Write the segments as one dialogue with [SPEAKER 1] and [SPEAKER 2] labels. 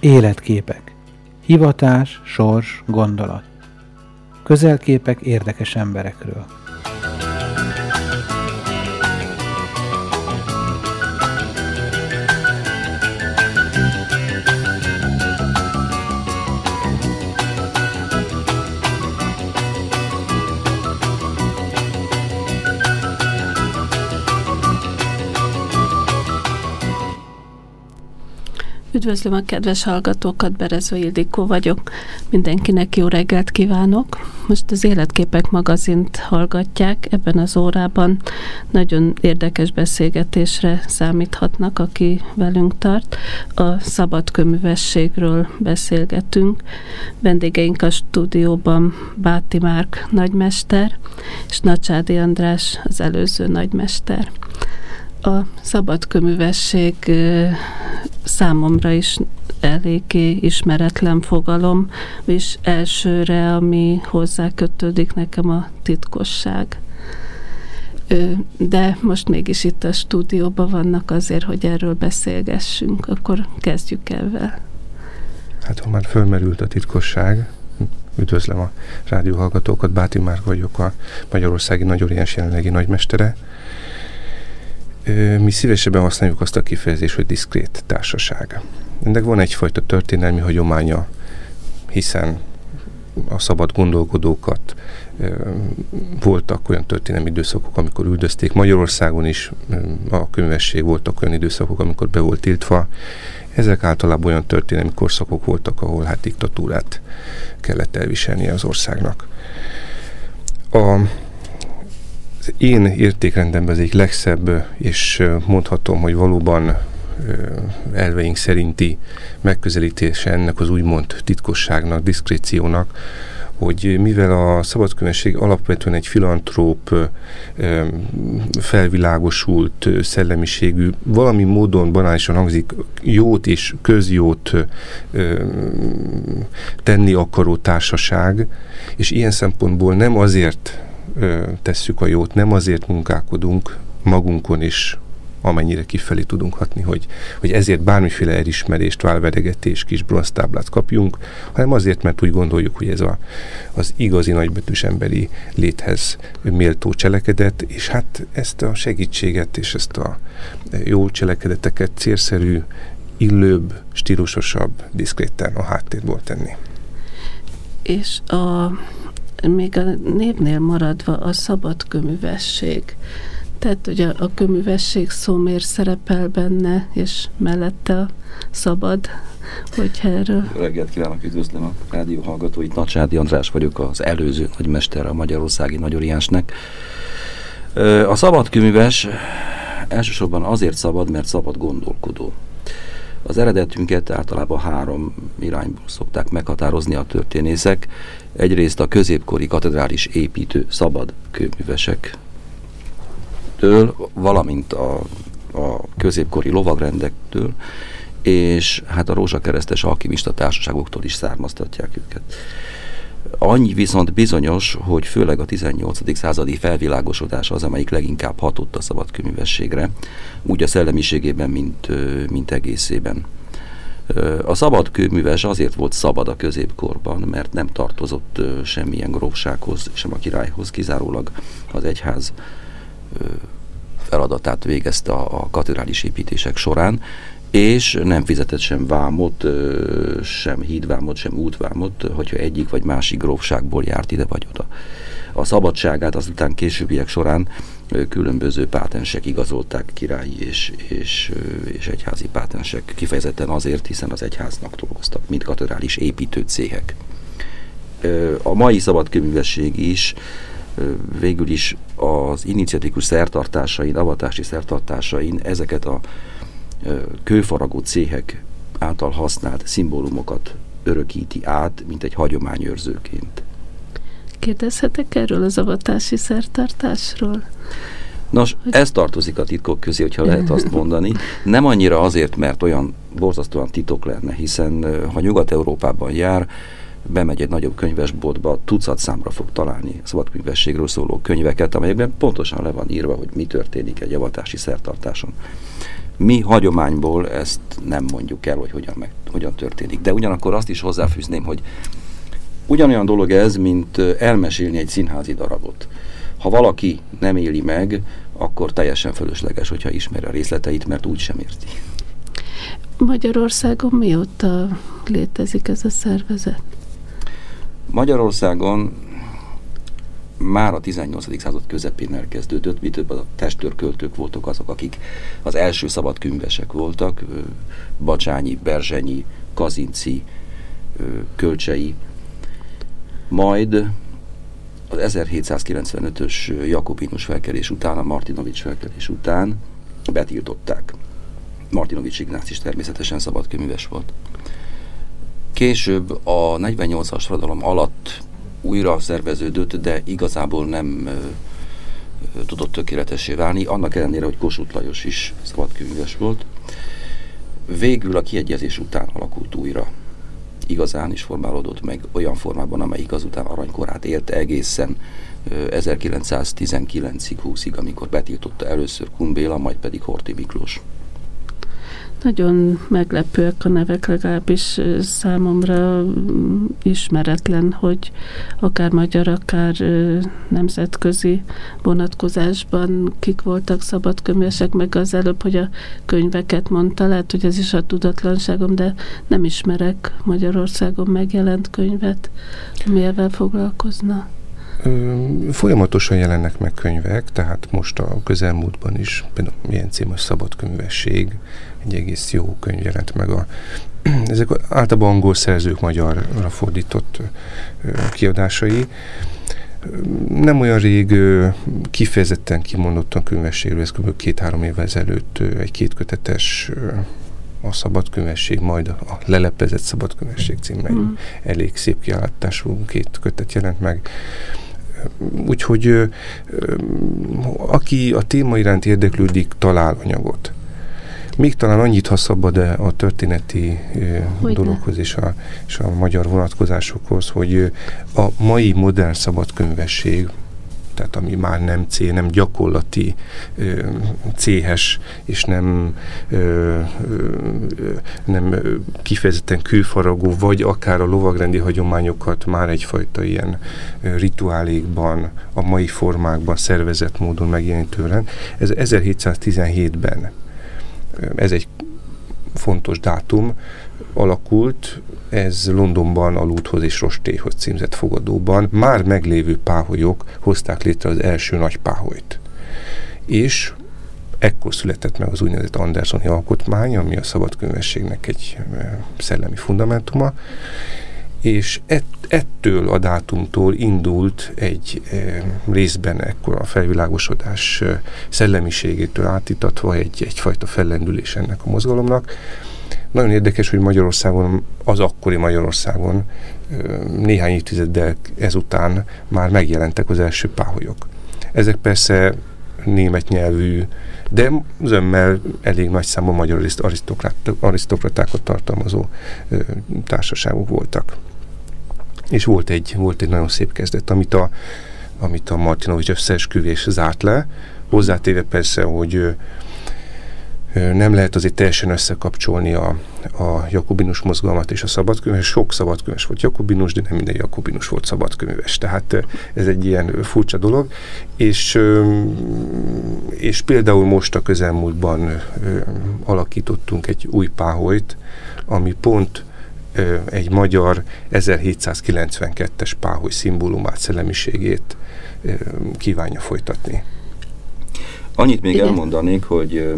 [SPEAKER 1] Életképek. Hivatás, sors, gondolat. Közelképek érdekes emberekről.
[SPEAKER 2] Üdvözlöm a kedves hallgatókat, Berező Ildikó vagyok. Mindenkinek jó reggelt kívánok. Most az Életképek magazint hallgatják ebben az órában. Nagyon érdekes beszélgetésre számíthatnak, aki velünk tart. A szabad köművességről beszélgetünk. Vendégeink a stúdióban Báti Márk nagymester, és Nacsádi András az előző nagymester. A szabadköművesség számomra is eléggé ismeretlen fogalom, és elsőre, ami hozzá kötődik nekem a titkosság. De most mégis itt a stúdióban vannak azért, hogy erről beszélgessünk, akkor kezdjük el.
[SPEAKER 3] Hát ha már fölmerült a titkosság, üdvözlöm a rádióhallgatókat, Báti Márk vagyok, a Magyarországi Nagyoriens jelenlegi nagymestere, mi szívesebben használjuk azt a kifejezést, hogy diszkrét társaság. Ennek van egyfajta történelmi hagyománya, hiszen a szabad gondolkodókat voltak olyan történelmi időszakok, amikor üldözték. Magyarországon is a könyvesség voltak olyan időszakok, amikor be volt tiltva. Ezek általában olyan történelmi korszakok voltak, ahol hát diktatúrát kellett elviselni az országnak. A az én értékrendemben az egyik legszebb, és mondhatom, hogy valóban elveink szerinti megközelítése ennek az úgymond titkosságnak, diszkréciónak, hogy mivel a szabadkönyvesség alapvetően egy filantróp, felvilágosult szellemiségű, valami módon banálisan hangzik, jót és közjót tenni akaró társaság, és ilyen szempontból nem azért tesszük a jót, nem azért munkálkodunk magunkon is, amennyire kifelé tudunk hatni, hogy, hogy ezért bármiféle elismerést, válveregetés, kis bronztáblát kapjunk, hanem azért, mert úgy gondoljuk, hogy ez a, az igazi nagybetűs emberi léthez méltó cselekedet, és hát ezt a segítséget és ezt a jó cselekedeteket célszerű, illőbb, stílusosabb, diszkréten a háttérből tenni.
[SPEAKER 2] És a még a névnél maradva a szabad köművesség. Tehát ugye a köművesség szó miért szerepel benne, és mellette a szabad, hogyha erről...
[SPEAKER 4] Reggelt kívánok, üdvözlöm a rádió hallgatóit. Nacsádi András vagyok, az előző nagymester a Magyarországi Nagyoriánsnek. A szabad köműves elsősorban azért szabad, mert szabad gondolkodó. Az eredetünket általában három irányból szokták meghatározni a történészek. Egyrészt a középkori katedrális építő szabad kőművesek től, valamint a, a középkori lovagrendektől, és hát a rózsakeresztes alkimista társaságoktól is származtatják őket. Annyi viszont bizonyos, hogy főleg a 18. századi felvilágosodás az, amelyik leginkább hatott a szabadkőművességre, úgy a szellemiségében, mint, mint egészében. A szabad kőműves azért volt szabad a középkorban, mert nem tartozott semmilyen grófsághoz, sem a királyhoz, kizárólag. Az egyház feladatát végezte a, a katedrális építések során, és nem fizetett sem vámot, sem hídvámot, sem útvámot, hogyha egyik vagy másik grófságból járt ide vagy oda. A szabadságát azután későbbiek során különböző pátensek igazolták, királyi és, és, és egyházi pátensek, kifejezetten azért, hiszen az egyháznak dolgoztak, mint katedrális építő céhek. A mai szabadkönyvesség is végül is az iniciatikus szertartásain, avatási szertartásain ezeket a kőfaragó céhek által használt szimbólumokat örökíti át, mint egy hagyományőrzőként.
[SPEAKER 2] Kérdezhetek erről az avatási szertartásról?
[SPEAKER 4] Nos, hogy... ez tartozik a titkok közé, hogyha lehet azt mondani. Nem annyira azért, mert olyan borzasztóan titok lenne, hiszen ha Nyugat-Európában jár, bemegy egy nagyobb könyvesboltba, tucat számra fog találni szabadkönyvességről szóló könyveket, amelyekben pontosan le van írva, hogy mi történik egy avatási szertartáson Mi hagyományból ezt nem mondjuk el, hogy hogyan, meg, hogyan történik. De ugyanakkor azt is hozzáfűzném, hogy ugyanolyan dolog ez, mint elmesélni egy színházi darabot. Ha valaki nem éli meg, akkor teljesen fölösleges, hogyha ismeri a részleteit, mert úgy sem érti.
[SPEAKER 2] Magyarországon mióta létezik ez a szervezet?
[SPEAKER 4] Magyarországon már a 18. század közepén elkezdődött, mi több a testőrköltők voltak azok, akik az első szabad könyvesek voltak, Bacsányi, Berzsenyi, Kazinci, Kölcsei, majd az 1795-ös Jakobinus felkelés után, a Martinovics felkelés után betiltották. Martinovics Ignác is természetesen szabadkönyves volt. Később a 48-as forradalom alatt újra szerveződött, de igazából nem tudott tökéletessé válni, annak ellenére, hogy Kossuth Lajos is szabadkönyves volt. Végül a kiegyezés után alakult újra. Igazán is formálódott meg olyan formában, amelyik azután aranykorát élte egészen 1919-ig, 20-ig, amikor betiltotta először Kumbéla, majd pedig Horthy Miklós.
[SPEAKER 2] Nagyon meglepőek a nevek, legalábbis számomra ismeretlen, hogy akár magyar, akár nemzetközi vonatkozásban kik voltak szabadkönyvesek, meg az előbb, hogy a könyveket mondta, lehet, hogy ez is a tudatlanságom, de nem ismerek Magyarországon megjelent könyvet, ami foglalkozna.
[SPEAKER 3] Folyamatosan jelennek meg könyvek, tehát most a közelmúltban is, például milyen cím a szabadkönyvesség, egy egész jó könyv jelent meg a ezek általában angol szerzők magyarra fordított kiadásai. Nem olyan rég kifejezetten kimondottan könyvességről, ez kb. két-három évvel ezelőtt egy kétkötetes a szabadkönyvesség, majd a lelepezett szabadkönyvesség címmel mm. elég szép kiállítású két kötet jelent meg. Úgyhogy aki a téma iránt érdeklődik, talál anyagot. Még talán annyit, ha szabad a történeti Hogy dologhoz és a, és a magyar vonatkozásokhoz, hogy a mai modern szabadkönyvesség, tehát ami már nem C, nem gyakorlati céhes, és nem, nem kifejezetten külfaragó, vagy akár a lovagrendi hagyományokat már egyfajta ilyen rituálékban, a mai formákban szervezett módon megjelenítően. Ez 1717-ben ez egy fontos dátum, alakult, ez Londonban a Lúthoz és Rostéhoz címzett fogadóban. Már meglévő páholyok hozták létre az első nagy páholyt. És ekkor született meg az úgynevezett Andersoni alkotmány, ami a szabadkönyvességnek egy szellemi fundamentuma, és ett, ettől a dátumtól indult egy e, részben ekkor a felvilágosodás e, szellemiségétől átítatva egy, egyfajta fellendülés ennek a mozgalomnak. Nagyon érdekes, hogy Magyarországon, az akkori Magyarországon e, néhány évtizeddel ezután már megjelentek az első páholyok. Ezek persze német nyelvű, de zömmel elég nagy számú magyar arisztokratákat tartalmazó társaságok voltak és volt egy, volt egy nagyon szép kezdet, amit a, amit a Martinovics összeesküvés zárt le, hozzátéve persze, hogy nem lehet azért teljesen összekapcsolni a, a jakobinus mozgalmat és a szabadkönyves. Sok szabadkönyves volt jakobinus, de nem minden jakobinus volt szabadkönyves. Tehát ez egy ilyen furcsa dolog. És, és például most a közelmúltban alakítottunk egy új páholyt, ami pont egy magyar 1792-es páholy szimbólumát, szellemiségét kívánja folytatni.
[SPEAKER 4] Annyit még Igen. elmondanék, hogy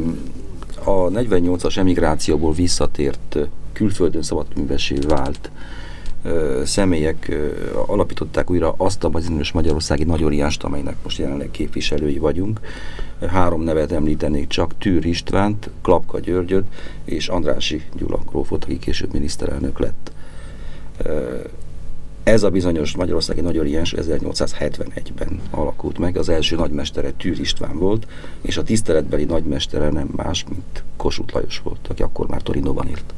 [SPEAKER 4] a 48-as emigrációból visszatért külföldön szabadművesé vált személyek alapították újra azt a bizonyos magyarországi nagyoriást, amelynek most jelenleg képviselői vagyunk. Három nevet említenék csak, Tűr Istvánt, Klapka Györgyöt és Andrási Gyula Grófot, aki később miniszterelnök lett. Ez a bizonyos magyarországi nagyoriás 1871-ben alakult meg, az első nagymestere Tűr István volt, és a tiszteletbeli nagymestere nem más, mint Kossuth Lajos volt, aki akkor már Torinóban élt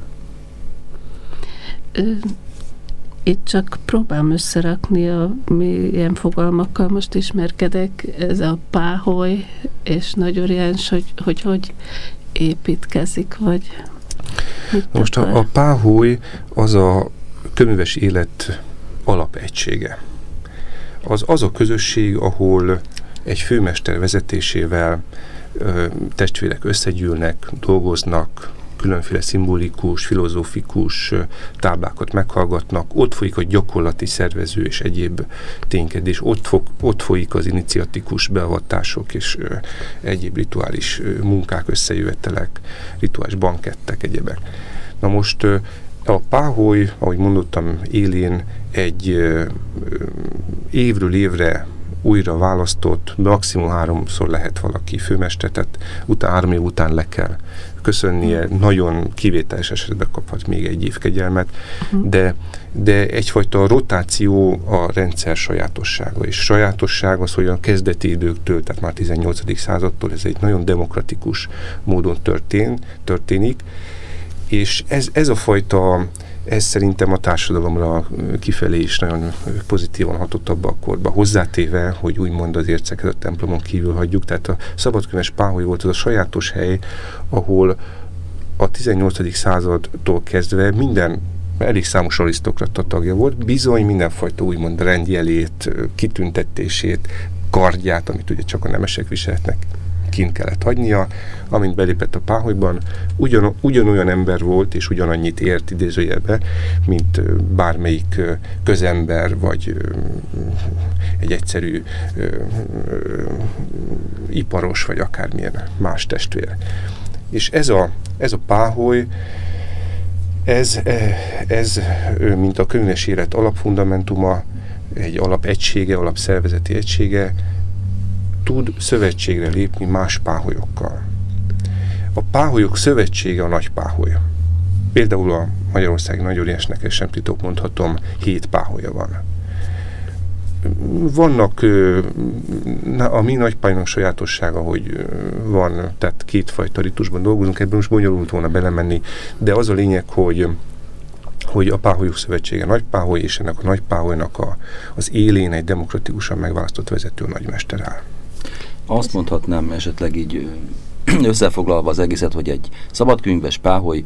[SPEAKER 2] itt csak próbálom összerakni a milyen fogalmakkal most ismerkedek, ez a páholy és nagy oriens, hogy, hogy, hogy építkezik, vagy
[SPEAKER 3] Most a, a páholy az a köműves élet alapegysége. Az az a közösség, ahol egy főmester vezetésével ö, testvérek összegyűlnek, dolgoznak, különféle szimbolikus, filozófikus táblákat meghallgatnak, ott folyik a gyakorlati szervező és egyéb ténykedés, ott, fog, ott folyik az iniciatikus beavatások és ö, egyéb rituális ö, munkák, összejövetelek, rituális bankettek, egyebek. Na most ö, a páholy, ahogy mondottam, élén egy évről évre újra választott, maximum háromszor lehet valaki főmester, tehát utána három év után le kell köszönnie, nagyon kivételes esetben kaphat még egy év kegyelmet, uh-huh. de, de egyfajta rotáció a rendszer sajátossága, és sajátosság az, hogy a kezdeti időktől, tehát már 18. századtól ez egy nagyon demokratikus módon történ, történik, és ez, ez a fajta ez szerintem a társadalomra kifelé is nagyon pozitívan hatott abba a korba. Hozzátéve, hogy úgymond az érceket a templomon kívül hagyjuk, tehát a szabadkönyves páholy volt az a sajátos hely, ahol a 18. századtól kezdve minden elég számos arisztokrata tagja volt, bizony mindenfajta úgymond rendjelét, kitüntetését, kardját, amit ugye csak a nemesek viselhetnek, kint kellett hagynia, amint belépett a páholyban, ugyan, ugyanolyan ember volt, és ugyanannyit ért idézőjelbe, mint bármelyik közember, vagy egy egyszerű iparos, vagy akármilyen más testvér. És ez a, ez a páholy, ez, ez, mint a könyves élet alapfundamentuma, egy alapegysége, alapszervezeti egysége, tud szövetségre lépni más páholyokkal. A páholyok szövetsége a nagy páholy. Például a Magyarország nagyóriásnak, és sem titok mondhatom, hét páholya van. Vannak a mi nagypályának sajátossága, hogy van, tehát kétfajta ritusban dolgozunk, ebben most bonyolult volna belemenni, de az a lényeg, hogy hogy a Páholyok Szövetsége nagypáholy, és ennek a nagypáholynak a, az élén egy demokratikusan megválasztott vezető nagymester áll.
[SPEAKER 4] Azt mondhatnám esetleg így összefoglalva az egészet, hogy egy szabadkönyves páholy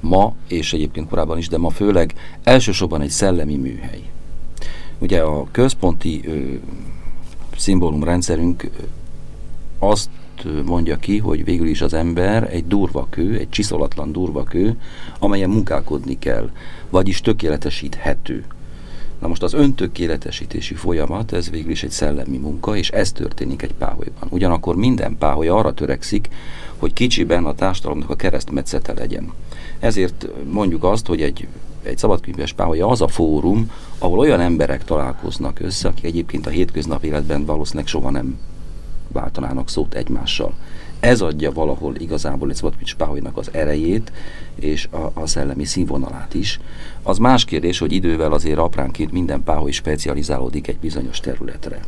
[SPEAKER 4] ma, és egyébként korábban is, de ma főleg elsősorban egy szellemi műhely. Ugye a központi ö, szimbólumrendszerünk azt mondja ki, hogy végül is az ember egy durva kő, egy csiszolatlan durva kő, amelyen munkálkodni kell, vagyis tökéletesíthető. Na most az öntökéletesítési folyamat, ez végül is egy szellemi munka, és ez történik egy páholyban. Ugyanakkor minden páholy arra törekszik, hogy kicsiben a társadalomnak a keresztmetszete legyen. Ezért mondjuk azt, hogy egy, egy szabadkönyves páholya az a fórum, ahol olyan emberek találkoznak össze, akik egyébként a hétköznapi életben valószínűleg soha nem váltanának szót egymással. Ez adja valahol igazából egy szabadkönyves páholynak az erejét, és a, a szellemi színvonalát is. Az más kérdés, hogy idővel azért apránként minden páholy specializálódik egy bizonyos területre.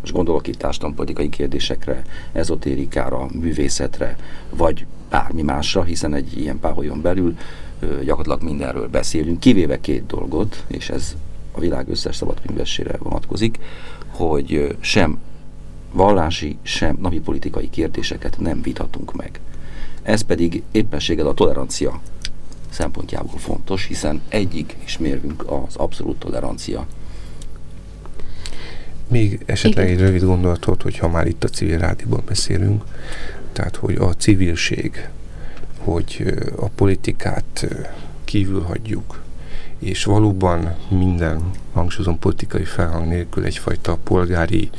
[SPEAKER 4] Most gondolok itt társadalompolitikai kérdésekre, ezotérikára, művészetre, vagy bármi másra, hiszen egy ilyen páholyon belül gyakorlatilag mindenről beszélünk, kivéve két dolgot, és ez a világ összes szabadkönyvessére vonatkozik, hogy sem vallási, sem napi politikai kérdéseket nem vithatunk meg. Ez pedig éppenséggel a tolerancia szempontjából fontos, hiszen egyik is mérvünk az abszolút tolerancia.
[SPEAKER 3] Még esetleg Igen. egy rövid gondolatot, hogyha már itt a civil rádióban beszélünk, tehát hogy a civilség, hogy a politikát kívül hagyjuk, és valóban minden, hangsúlyozom, politikai felhang nélkül egyfajta polgári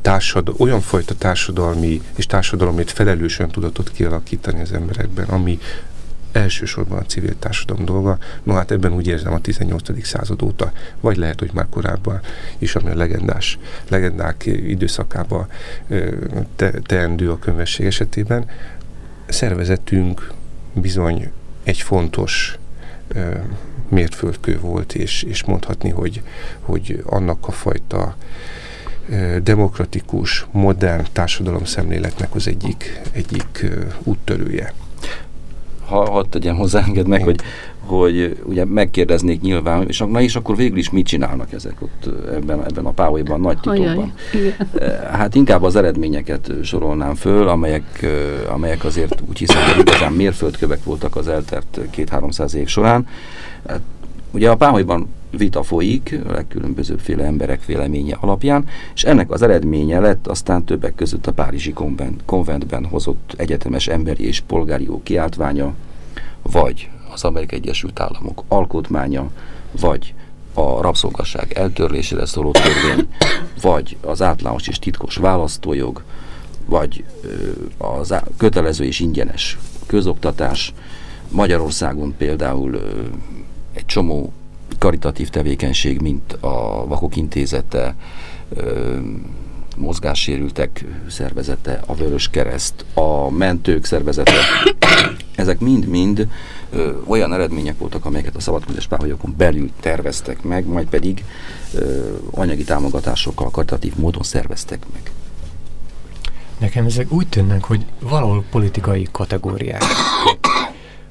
[SPEAKER 3] társad, olyan fajta társadalmi és társadalomért felelős tudatot kialakítani az emberekben, ami elsősorban a civil társadalom dolga. No hát ebben úgy érzem a 18. század óta, vagy lehet, hogy már korábban is, ami a legendás, legendák időszakában te, teendő a könyvesség esetében, szervezetünk bizony egy fontos mértföldkő volt, és, és mondhatni, hogy, hogy annak a fajta demokratikus, modern társadalom szemléletnek az egyik, egyik úttörője.
[SPEAKER 4] Ha, hadd tegyem hozzá, enged meg, hogy, hogy ugye megkérdeznék nyilván, és, na és akkor végül is mit csinálnak ezek ott ebben, ebben a páholyban, nagy titokban. Hát inkább az eredményeket sorolnám föl, amelyek, amelyek azért úgy hiszem, hogy igazán mérföldkövek voltak az eltert két-háromszáz év során. Hát, ugye a páholyban vita folyik, a legkülönbözőbbféle emberek véleménye alapján, és ennek az eredménye lett aztán többek között a Párizsi konvent, konventben hozott egyetemes emberi és polgári jó kiáltványa, vagy az Amerikai Egyesült Államok alkotmánya, vagy a rabszolgasság eltörlésére szóló törvény, vagy az általános és titkos választójog, vagy az kötelező és ingyenes közoktatás. Magyarországon például egy csomó karitatív tevékenység, mint a Vakok Intézete, mozgássérültek szervezete, a Vörös Kereszt, a mentők szervezete, ezek mind-mind olyan eredmények voltak, amelyeket a szabadközös páholyokon belül terveztek meg, majd pedig ö, anyagi támogatásokkal karitatív módon szerveztek meg.
[SPEAKER 5] Nekem ezek úgy tűnnek, hogy valahol politikai kategóriák.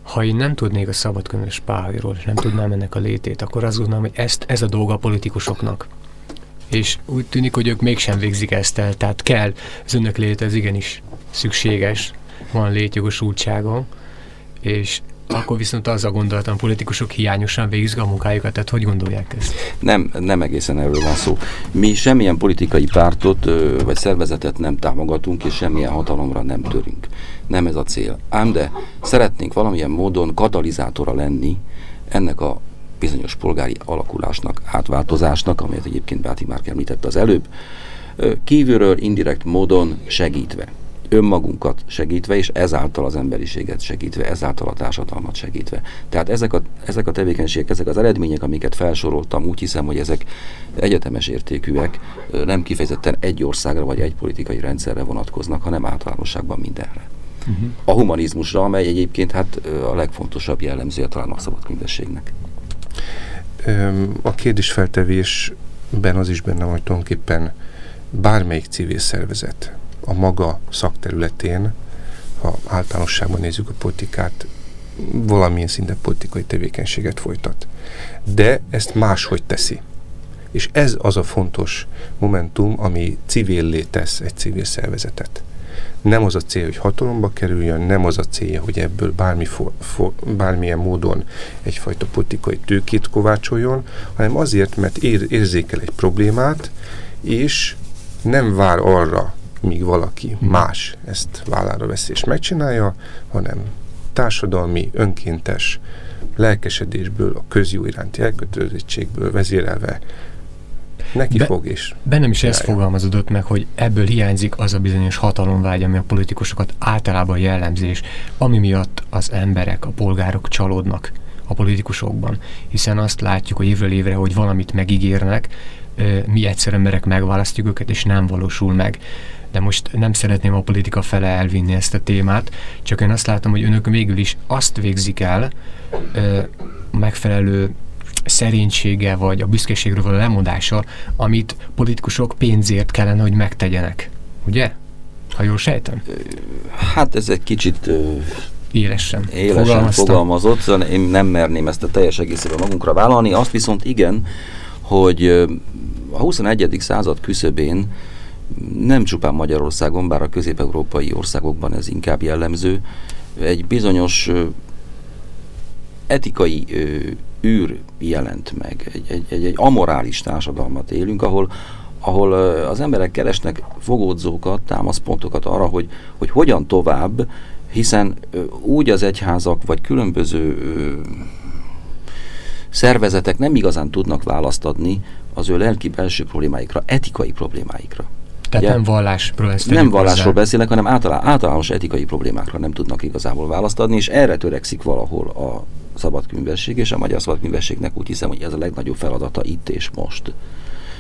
[SPEAKER 5] Ha én nem tudnék a szabadközös páholyról, és nem tudnám ennek a létét, akkor azt gondolom, hogy ezt, ez a dolga a politikusoknak és úgy tűnik, hogy ők mégsem végzik ezt el, tehát kell, az önök léte ez igenis szükséges, van létjogosultsága, és akkor viszont az a gondolatom, a politikusok hiányosan végzik a munkájukat, tehát hogy gondolják ezt?
[SPEAKER 4] Nem, nem egészen erről van szó. Mi semmilyen politikai pártot vagy szervezetet nem támogatunk, és semmilyen hatalomra nem törünk. Nem ez a cél. Ám de szeretnénk valamilyen módon katalizátora lenni ennek a bizonyos polgári alakulásnak, átváltozásnak, amelyet egyébként Báti már említette az előbb, kívülről indirekt módon segítve, önmagunkat segítve, és ezáltal az emberiséget segítve, ezáltal a társadalmat segítve. Tehát ezek a, ezek a tevékenységek, ezek az eredmények, amiket felsoroltam, úgy hiszem, hogy ezek egyetemes értékűek, nem kifejezetten egy országra vagy egy politikai rendszerre vonatkoznak, hanem általánosságban mindenre. Uh-huh. A humanizmusra, amely egyébként hát a legfontosabb jellemzője talán a szabadkönyvességnek.
[SPEAKER 3] A kérdésfeltevésben az is benne, hogy tulajdonképpen bármelyik civil szervezet a maga szakterületén, ha általánosságban nézzük a politikát, valamilyen szinten politikai tevékenységet folytat. De ezt máshogy teszi. És ez az a fontos momentum, ami civillé tesz egy civil szervezetet. Nem az a cél, hogy hatalomba kerüljön, nem az a célja, hogy ebből bármi for, for, bármilyen módon egyfajta politikai tőkét kovácsoljon, hanem azért, mert ér, érzékel egy problémát, és nem vár arra, míg valaki más ezt vállára veszi és megcsinálja, hanem társadalmi, önkéntes lelkesedésből, a közjó iránti elkötelezettségből vezérelve neki Be, fog is.
[SPEAKER 5] Bennem is ez fogalmazódott meg, hogy ebből hiányzik az a bizonyos hatalomvágy, ami a politikusokat általában jellemzés, ami miatt az emberek, a polgárok csalódnak a politikusokban, hiszen azt látjuk, hogy évről évre, hogy valamit megígérnek, mi egyszer emberek megválasztjuk őket, és nem valósul meg. De most nem szeretném a politika fele elvinni ezt a témát, csak én azt látom, hogy önök végül is azt végzik el, megfelelő szerénysége vagy a büszkeségről való lemondása, amit politikusok pénzért kellene, hogy megtegyenek. Ugye? Ha jól sejtem?
[SPEAKER 4] Hát ez egy kicsit
[SPEAKER 5] élesen,
[SPEAKER 4] élesen fogalmazott, szóval én nem merném ezt a teljes egészében magunkra vállalni, azt viszont igen, hogy a 21. század küszöbén nem csupán Magyarországon, bár a közép-európai országokban ez inkább jellemző, egy bizonyos etikai űr jelent meg. Egy, egy, egy, amorális társadalmat élünk, ahol, ahol az emberek keresnek fogódzókat, támaszpontokat arra, hogy, hogy hogyan tovább, hiszen úgy az egyházak, vagy különböző szervezetek nem igazán tudnak választ adni az ő lelki belső problémáikra, etikai problémáikra.
[SPEAKER 5] Tehát Ugye, nem vallásról ezt
[SPEAKER 4] Nem vallásról hozzá. beszélnek, hanem általán, általános etikai problémákra nem tudnak igazából választ adni, és erre törekszik valahol a szabadkönyvesség, és a magyar szabadkönyvességnek úgy hiszem, hogy ez a legnagyobb feladata itt és most.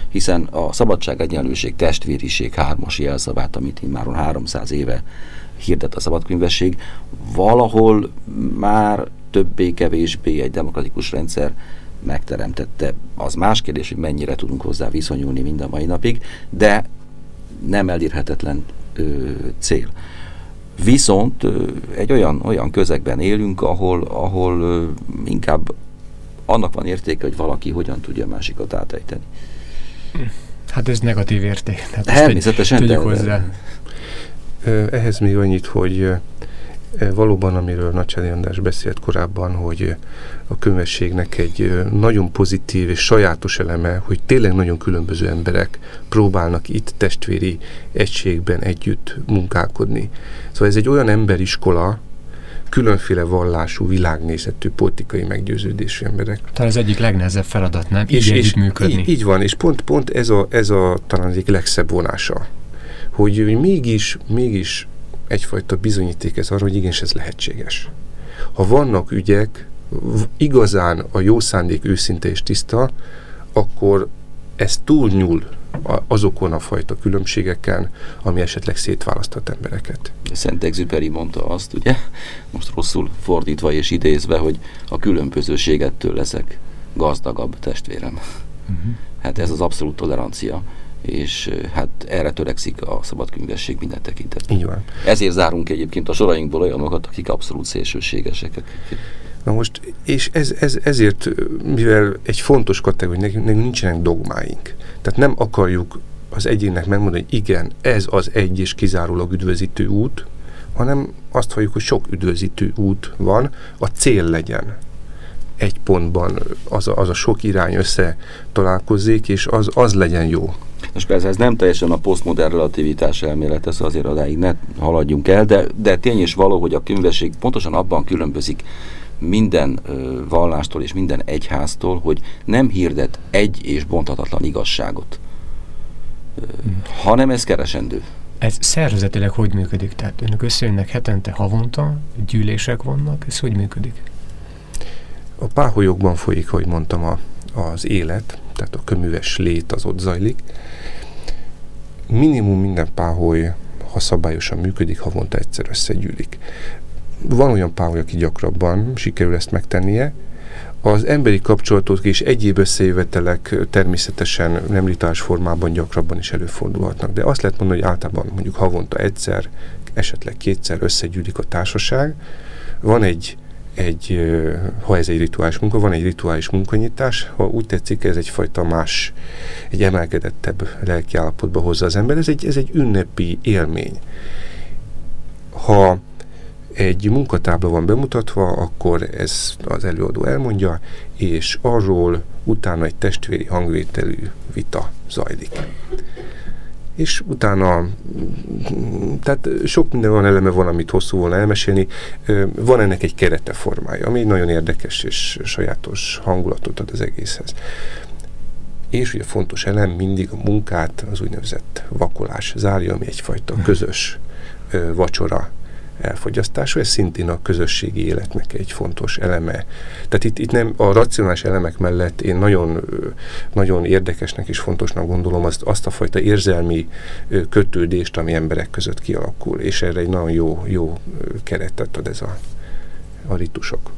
[SPEAKER 4] Hiszen a szabadság, egyenlőség, testvériség hármas jelszavát, amit már 300 éve hirdet a szabadkönyvesség, valahol már többé-kevésbé egy demokratikus rendszer megteremtette. Az más kérdés, hogy mennyire tudunk hozzá viszonyulni mind a mai napig, de nem elérhetetlen ö, cél. Viszont egy olyan, olyan közegben élünk, ahol, ahol inkább annak van értéke, hogy valaki hogyan tudja a másikat átejteni.
[SPEAKER 5] Hát ez negatív érték.
[SPEAKER 4] Hát Természetesen.
[SPEAKER 5] Tudjuk hozzá.
[SPEAKER 3] Ehhez még annyit, hogy valóban, amiről Nagysádi András beszélt korábban, hogy a könyvességnek egy nagyon pozitív és sajátos eleme, hogy tényleg nagyon különböző emberek próbálnak itt testvéri egységben együtt munkálkodni. Szóval ez egy olyan emberiskola, különféle vallású, világnézetű, politikai meggyőződésű emberek.
[SPEAKER 5] Tehát az egyik legnehezebb feladat, nem? Így és, és működni.
[SPEAKER 3] Így, így van, és pont, pont ez, a, ez a talán egyik legszebb vonása, hogy, hogy mégis, mégis egyfajta bizonyíték ez arra, hogy igenis ez lehetséges. Ha vannak ügyek, igazán a jó szándék őszinte és tiszta, akkor ez túlnyúl azokon a fajta különbségeken, ami esetleg szétválasztott embereket.
[SPEAKER 4] Szent Exuperi mondta azt, ugye, most rosszul fordítva és idézve, hogy a különbözőségettől leszek gazdagabb testvérem. Uh-huh. Hát ez az abszolút tolerancia és hát erre törekszik a szabadkönyvesség minden tekintetben.
[SPEAKER 3] Így van.
[SPEAKER 4] Ezért zárunk egyébként a sorainkból olyanokat, akik abszolút szélsőségesek.
[SPEAKER 3] Na most, és ez, ez, ezért, mivel egy fontos kategória, nekünk, nekünk nincsenek dogmáink. Tehát nem akarjuk az egyének megmondani, hogy igen, ez az egy és kizárólag üdvözítő út, hanem azt halljuk, hogy sok üdvözítő út van, a cél legyen egy pontban az a, az a sok irány össze találkozik, és az, az legyen jó.
[SPEAKER 4] És persze ez nem teljesen a posztmodern relativitás elmélet, ez azért adáig ne haladjunk el, de, de tény is való, hogy a könyvesség pontosan abban különbözik minden ö, vallástól és minden egyháztól, hogy nem hirdet egy és bontatatlan igazságot, ö, hmm. hanem ez keresendő.
[SPEAKER 5] Ez szervezetileg hogy működik? Tehát önök összejönnek hetente, havonta, gyűlések vannak, ez hogy működik?
[SPEAKER 3] A páholyokban folyik, hogy mondtam, a, az élet, tehát a köműves lét az ott zajlik. Minimum minden páholy, ha szabályosan működik, havonta egyszer összegyűlik. Van olyan páholy, aki gyakrabban sikerül ezt megtennie, az emberi kapcsolatok és egyéb összejövetelek természetesen nem rituális formában gyakrabban is előfordulhatnak, de azt lehet mondani, hogy általában mondjuk havonta egyszer, esetleg kétszer összegyűlik a társaság. Van egy egy, ha ez egy rituális munka, van egy rituális munkanyitás, ha úgy tetszik, ez egyfajta más, egy emelkedettebb lelki hozza az ember, ez egy, ez egy ünnepi élmény. Ha egy munkatábla van bemutatva, akkor ez az előadó elmondja, és arról utána egy testvéri hangvételű vita zajlik és utána, tehát sok minden van eleme van, amit hosszú volna elmesélni. Van ennek egy kerete formája, ami nagyon érdekes és sajátos hangulatot ad az egészhez. És ugye fontos elem mindig a munkát, az úgynevezett vakolás zárja, ami egyfajta közös vacsora elfogyasztása, ez szintén a közösségi életnek egy fontos eleme. Tehát itt, itt nem a racionális elemek mellett én nagyon, nagyon érdekesnek és fontosnak gondolom azt, azt a fajta érzelmi kötődést, ami emberek között kialakul, és erre egy nagyon jó, jó keretet ad ez a, a ritusok.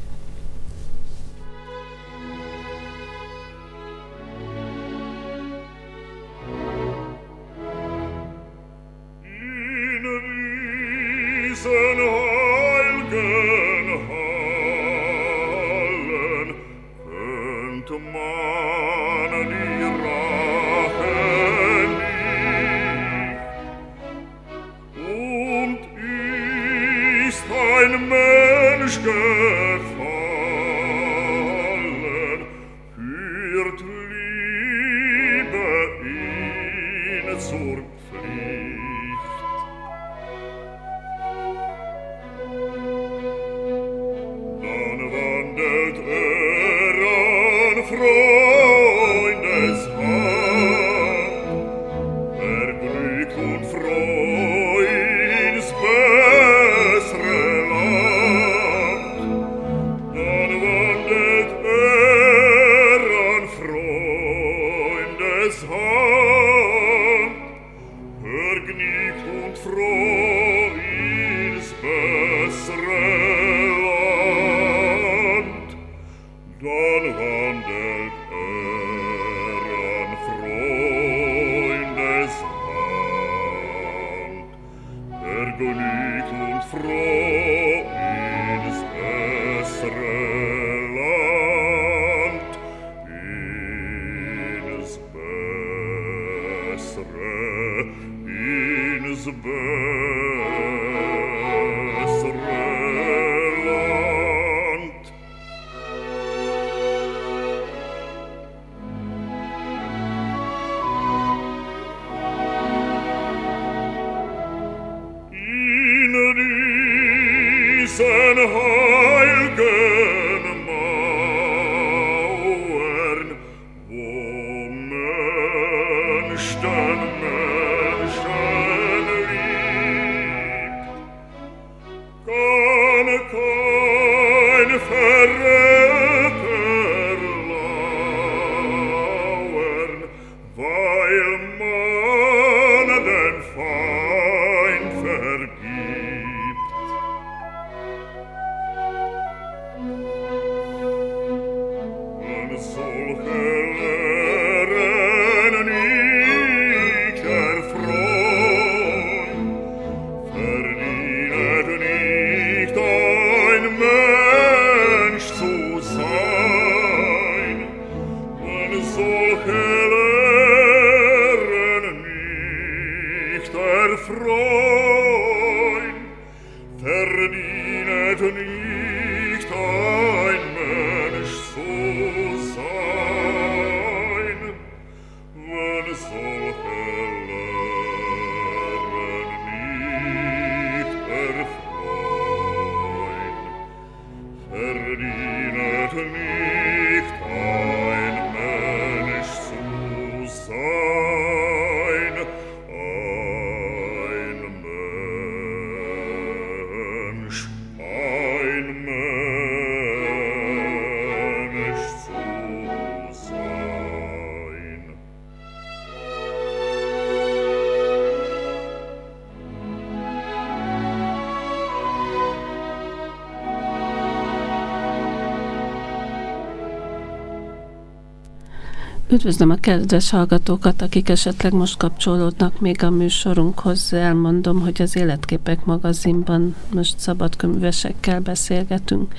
[SPEAKER 2] Üdvözlöm a kedves hallgatókat, akik esetleg most kapcsolódnak még a műsorunkhoz. Elmondom, hogy az Életképek magazinban most szabadkönyvesekkel beszélgetünk.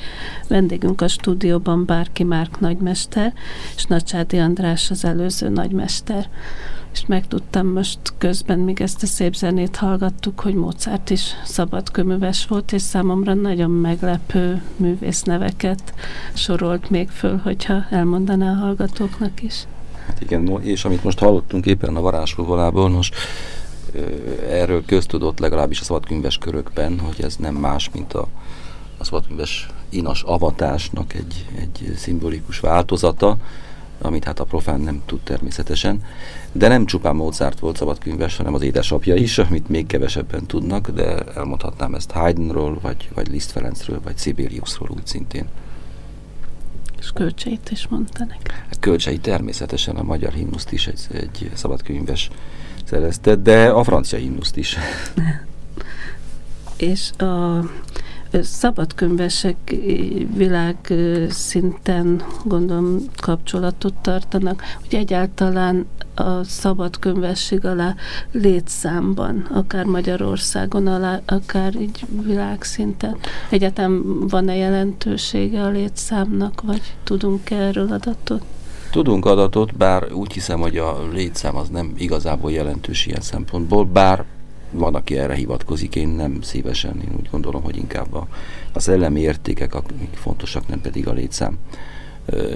[SPEAKER 2] Vendégünk a stúdióban Bárki Márk nagymester, és Nacsádi András az előző nagymester. És megtudtam most közben, míg ezt a szép zenét hallgattuk, hogy Mozart is szabadköműves volt, és számomra nagyon meglepő művészneveket sorolt még föl, hogyha elmondaná a hallgatóknak is.
[SPEAKER 4] Hát igen, és amit most hallottunk éppen a varázsfúvolából, most erről köztudott legalábbis a szabadkönyves körökben, hogy ez nem más, mint a, a szabadkönyves inas avatásnak egy, egy szimbolikus változata, amit hát a profán nem tud természetesen. De nem csupán Mozart volt szabadkönyves, hanem az édesapja is, amit még kevesebben tudnak, de elmondhatnám ezt Haydnról, vagy, vagy Liszt Ferencről, vagy Sibeliusról úgy szintén.
[SPEAKER 2] És kölcseit is mondtanak.
[SPEAKER 4] Hát kölcsei természetesen a magyar himnuszt is egy, egy szabadkönyves szerezte, de a francia himnuszt is.
[SPEAKER 2] és a szabadkönyvesek világ szinten gondolom kapcsolatot tartanak, hogy egyáltalán a szabadkönyvesség alá létszámban, akár Magyarországon alá, akár így világszinten. Egyáltalán van-e jelentősége a létszámnak, vagy tudunk -e erről adatot?
[SPEAKER 4] Tudunk adatot, bár úgy hiszem, hogy a létszám az nem igazából jelentős ilyen szempontból, bár van, aki erre hivatkozik, én nem szívesen, én úgy gondolom, hogy inkább a, a szellemi értékek, amik fontosak, nem pedig a létszám.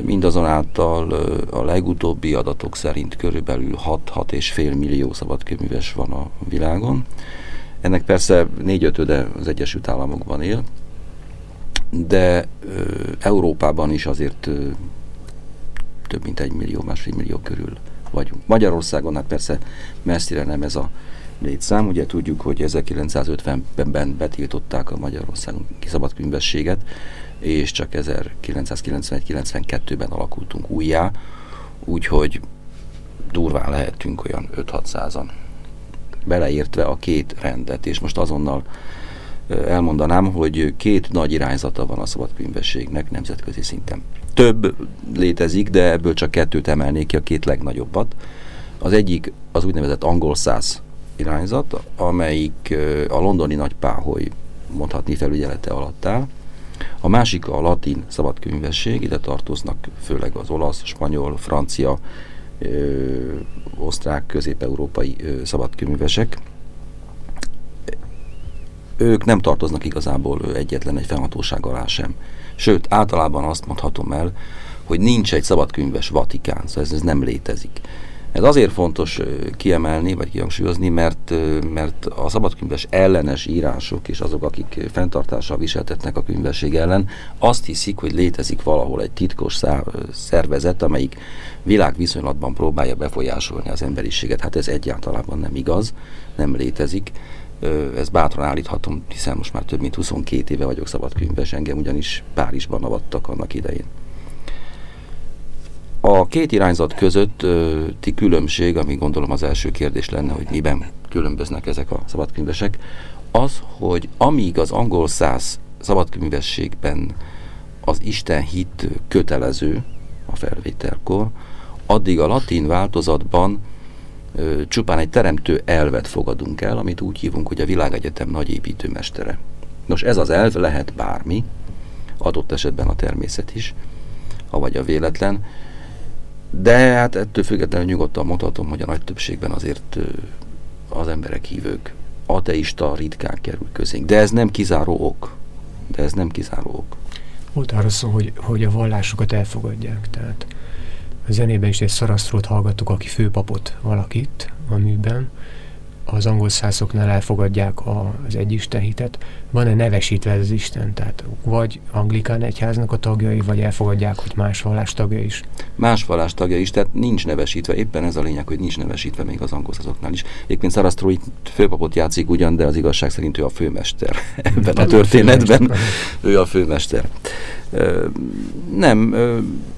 [SPEAKER 4] Mindazonáltal a legutóbbi adatok szerint körülbelül 6-6,5 millió szabadkőműves van a világon. Ennek persze négy ötöde az Egyesült Államokban él, de Európában is azért több mint egy millió, másfél millió körül vagyunk. Magyarországon hát persze messzire nem ez a létszám. Ugye tudjuk, hogy 1950-ben betiltották a Magyarországon kiszabadkönyvességet, és csak 1991-92-ben alakultunk újjá, úgyhogy durván lehetünk olyan 5-6 százan beleértve a két rendet, és most azonnal elmondanám, hogy két nagy irányzata van a szabadkönyvességnek nemzetközi szinten. Több létezik, de ebből csak kettőt emelnék ki, a két legnagyobbat. Az egyik az úgynevezett angol száz irányzat, amelyik a londoni nagypáholy mondhatni felügyelete alatt áll. A másik a latin szabadkönyvesség, ide tartoznak főleg az olasz, spanyol, francia, ö, osztrák, közép-európai szabadkönyvesek. Ők nem tartoznak igazából egyetlen egy fennhatóság alá sem. Sőt, általában azt mondhatom el, hogy nincs egy szabadkönyves Vatikán, szóval ez, ez nem létezik. Ez azért fontos kiemelni, vagy kihangsúlyozni, mert, mert a szabadkönyves ellenes írások és azok, akik fenntartással viseltetnek a könyvesség ellen, azt hiszik, hogy létezik valahol egy titkos szervezet, amelyik világviszonylatban próbálja befolyásolni az emberiséget. Hát ez egyáltalán nem igaz, nem létezik. Ezt bátran állíthatom, hiszen most már több mint 22 éve vagyok szabadkönyves, engem ugyanis Párizsban avattak annak idején. A két irányzat közötti különbség, ami gondolom az első kérdés lenne, hogy miben különböznek ezek a szabadkönyvesek, az, hogy amíg az angol száz szabadkönyvességben az Isten hit kötelező a felvételkor, addig a latin változatban csupán egy teremtő elvet fogadunk el, amit úgy hívunk, hogy a világegyetem nagy építőmestere. Nos, ez az elv lehet bármi, adott esetben a természet is, ha vagy a véletlen, de hát ettől függetlenül nyugodtan mondhatom, hogy a nagy többségben azért az emberek hívők. Ateista ritkán kerül közénk. De ez nem kizáró ok. De ez nem kizáró ok.
[SPEAKER 5] Volt arra szó, hogy, hogy a vallásokat elfogadják. Tehát a zenében is egy szarasztrót hallgattuk, aki főpapot valakit a műben, az angol szászoknál elfogadják az egyisten hitet, van-e nevesítve ez az Isten? Tehát vagy anglikán egyháznak a tagjai, vagy elfogadják, hogy más vallás tagja is?
[SPEAKER 4] Más vallás tagja is, tehát nincs nevesítve. Éppen ez a lényeg, hogy nincs nevesítve még az angol szászoknál is. Egyébként Szarasztró itt főpapot játszik ugyan, de az igazság szerint ő a főmester ebben a történetben. Ő a főmester. Nem,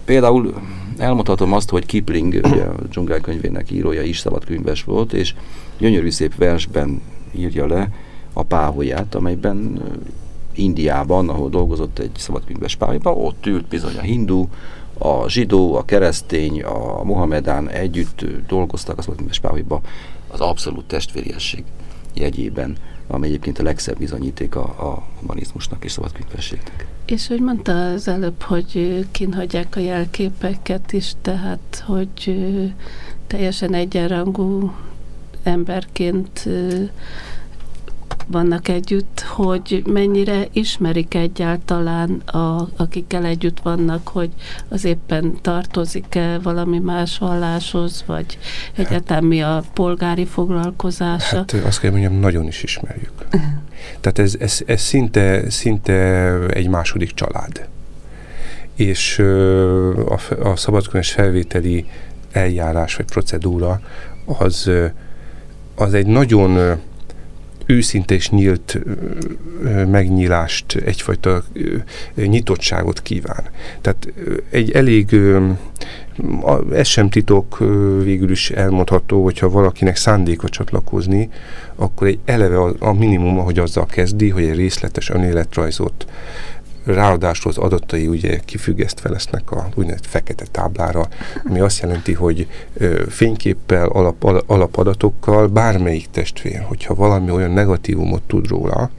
[SPEAKER 4] például elmondhatom azt, hogy Kipling, ugye a dzsungel könyvének írója is szabadkönyves volt, és gyönyörű szép versben írja le a páholyát, amelyben Indiában, ahol dolgozott egy szabadkönyves páholyban, ott ült bizony a hindu, a zsidó, a keresztény, a Mohamedán együtt dolgoztak a szabadkönyves páholyban az abszolút testvériesség jegyében, ami egyébként a legszebb bizonyíték a, a humanizmusnak és szabadkönyvességnek.
[SPEAKER 2] És hogy mondta az előbb, hogy kinhagyják a jelképeket is, tehát hogy teljesen egyenrangú emberként vannak együtt, hogy mennyire ismerik egyáltalán, a, akikkel együtt vannak, hogy az éppen tartozik-e valami más valláshoz, vagy egyáltalán mi a polgári foglalkozása.
[SPEAKER 3] Hát azt kell mondjam, nagyon is ismerjük. Tehát ez, ez, ez szinte, szinte egy második család. És a, a szabadkönyves felvételi eljárás vagy procedúra az, az egy nagyon őszinte és nyílt megnyílást, egyfajta nyitottságot kíván. Tehát egy elég, ez sem titok végül is elmondható, hogyha valakinek szándéka csatlakozni, akkor egy eleve a, minimum, ahogy azzal kezdi, hogy egy részletes önéletrajzot ráadásul az adatai ugye kifüggesztve lesznek a úgynevezett fekete táblára, ami azt jelenti, hogy ö, fényképpel, alap, alapadatokkal bármelyik testvér, hogyha valami olyan negatívumot tud róla,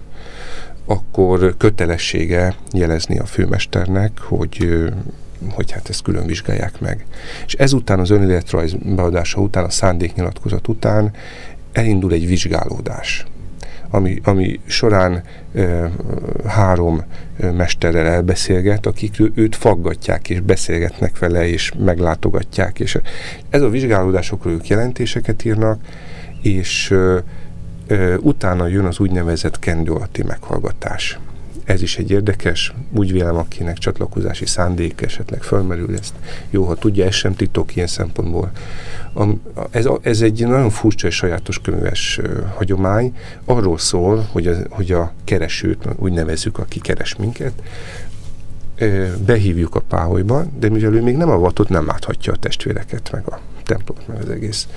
[SPEAKER 3] akkor kötelessége jelezni a főmesternek, hogy hogy hát ezt külön vizsgálják meg. És ezután az önéletrajz beadása után, a szándéknyilatkozat után elindul egy vizsgálódás ami, ami során ö, három mesterrel elbeszélget, akik őt faggatják, és beszélgetnek vele, és meglátogatják, és ez a vizsgálódásokról ők jelentéseket írnak, és ö, ö, utána jön az úgynevezett kendő alatti meghallgatás. Ez is egy érdekes, úgy vélem, akinek csatlakozási szándék esetleg fölmerül, ezt jó, ha tudja, ez sem titok ilyen szempontból. A, ez, ez egy nagyon furcsa és sajátos könyves uh, hagyomány. Arról szól, hogy a, hogy a keresőt, úgy nevezzük, aki keres minket, behívjuk a páholyba, de mivel ő még nem avatott, nem láthatja a testvéreket, meg a templomot, meg az egész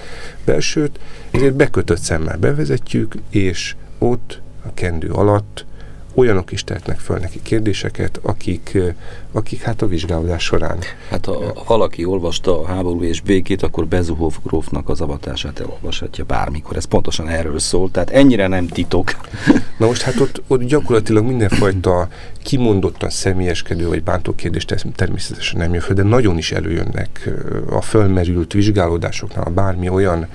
[SPEAKER 3] belsőt, ezért bekötött szemmel bevezetjük, és ott a kendő alatt olyanok is tehetnek föl neki kérdéseket, akik, akik hát a vizsgálódás során.
[SPEAKER 4] Hát ha valaki olvasta a háború és békét, akkor Bezuhov grófnak az avatását elolvashatja bármikor. Ez pontosan erről szól, tehát ennyire nem titok.
[SPEAKER 3] Na most hát ott, ott gyakorlatilag mindenfajta kimondottan személyeskedő vagy bántó kérdés természetesen nem jön föl, de nagyon is előjönnek a fölmerült vizsgálódásoknál bármi olyan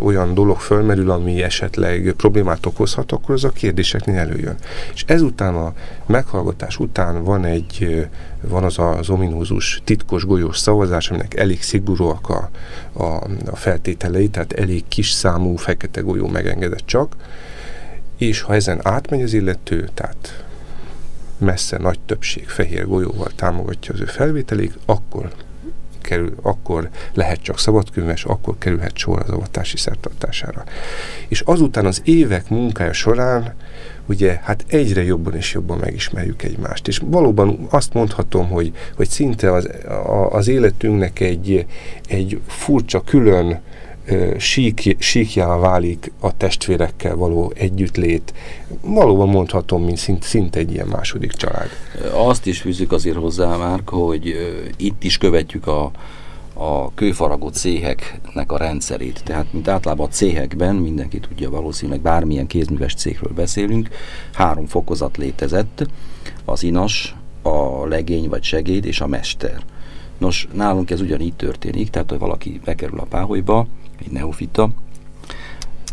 [SPEAKER 3] olyan dolog fölmerül, ami esetleg problémát okozhat, akkor az a kérdéseknél előjön. És ezután a meghallgatás után van egy, van az az ominózus titkos golyós szavazás, aminek elég szigorúak a, a, a feltételei, tehát elég kis számú fekete golyó megengedett csak, és ha ezen átmegy az illető, tehát messze nagy többség fehér golyóval támogatja az ő felvételét, akkor kerül, akkor lehet csak szabadkönyves, akkor kerülhet sor az avatási szertartására. És azután az évek munkája során ugye hát egyre jobban és jobban megismerjük egymást. És valóban azt mondhatom, hogy, hogy szinte az, az életünknek egy, egy furcsa, külön sík, síkjá válik a testvérekkel való együttlét. Valóban mondhatom, mint szint, szinte egy ilyen második család.
[SPEAKER 4] Azt is fűzzük azért hozzá, már, hogy itt is követjük a, a kőfaragó céheknek a rendszerét. Tehát, mint általában a céhekben, mindenki tudja valószínűleg, bármilyen kézműves cégről beszélünk, három fokozat létezett, az inas, a legény vagy segéd és a mester. Nos, nálunk ez ugyanígy történik, tehát, hogy valaki bekerül a páholyba, egy neofita,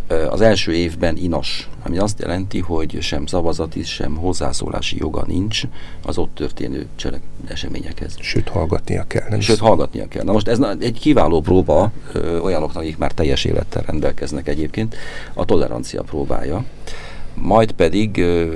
[SPEAKER 4] az első évben inas, ami azt jelenti, hogy sem szavazati, sem hozzászólási joga nincs az ott történő cselek eseményekhez.
[SPEAKER 3] Sőt, hallgatnia kell. Nem
[SPEAKER 4] Sőt, hallgatnia kell. Na most ez egy kiváló próba ö, olyanoknak, akik már teljes élettel rendelkeznek egyébként, a tolerancia próbája. Majd pedig ö,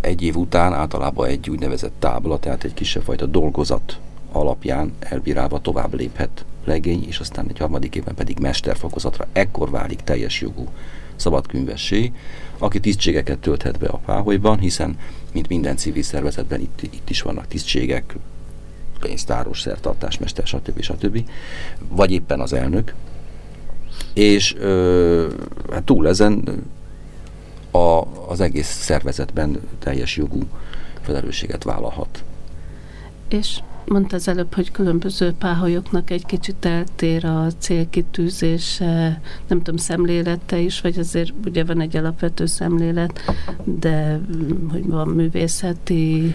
[SPEAKER 4] egy év után általában egy úgynevezett tábla, tehát egy kisebb fajta dolgozat alapján elbírálva tovább léphet legény, és aztán egy harmadik évben pedig mesterfokozatra. Ekkor válik teljes jogú szabadkünyvessé, aki tisztségeket tölthet be a páholyban, hiszen, mint minden civil szervezetben, itt, itt is vannak tisztségek, pénztáros, szertartásmester, stb. stb. Vagy éppen az elnök. És ö, hát túl ezen a, az egész szervezetben teljes jogú felelősséget vállalhat.
[SPEAKER 2] És mondta az előbb, hogy különböző páholyoknak egy kicsit eltér a célkitűzése, nem tudom, szemlélete is, vagy azért ugye van egy alapvető szemlélet, de hogy van művészeti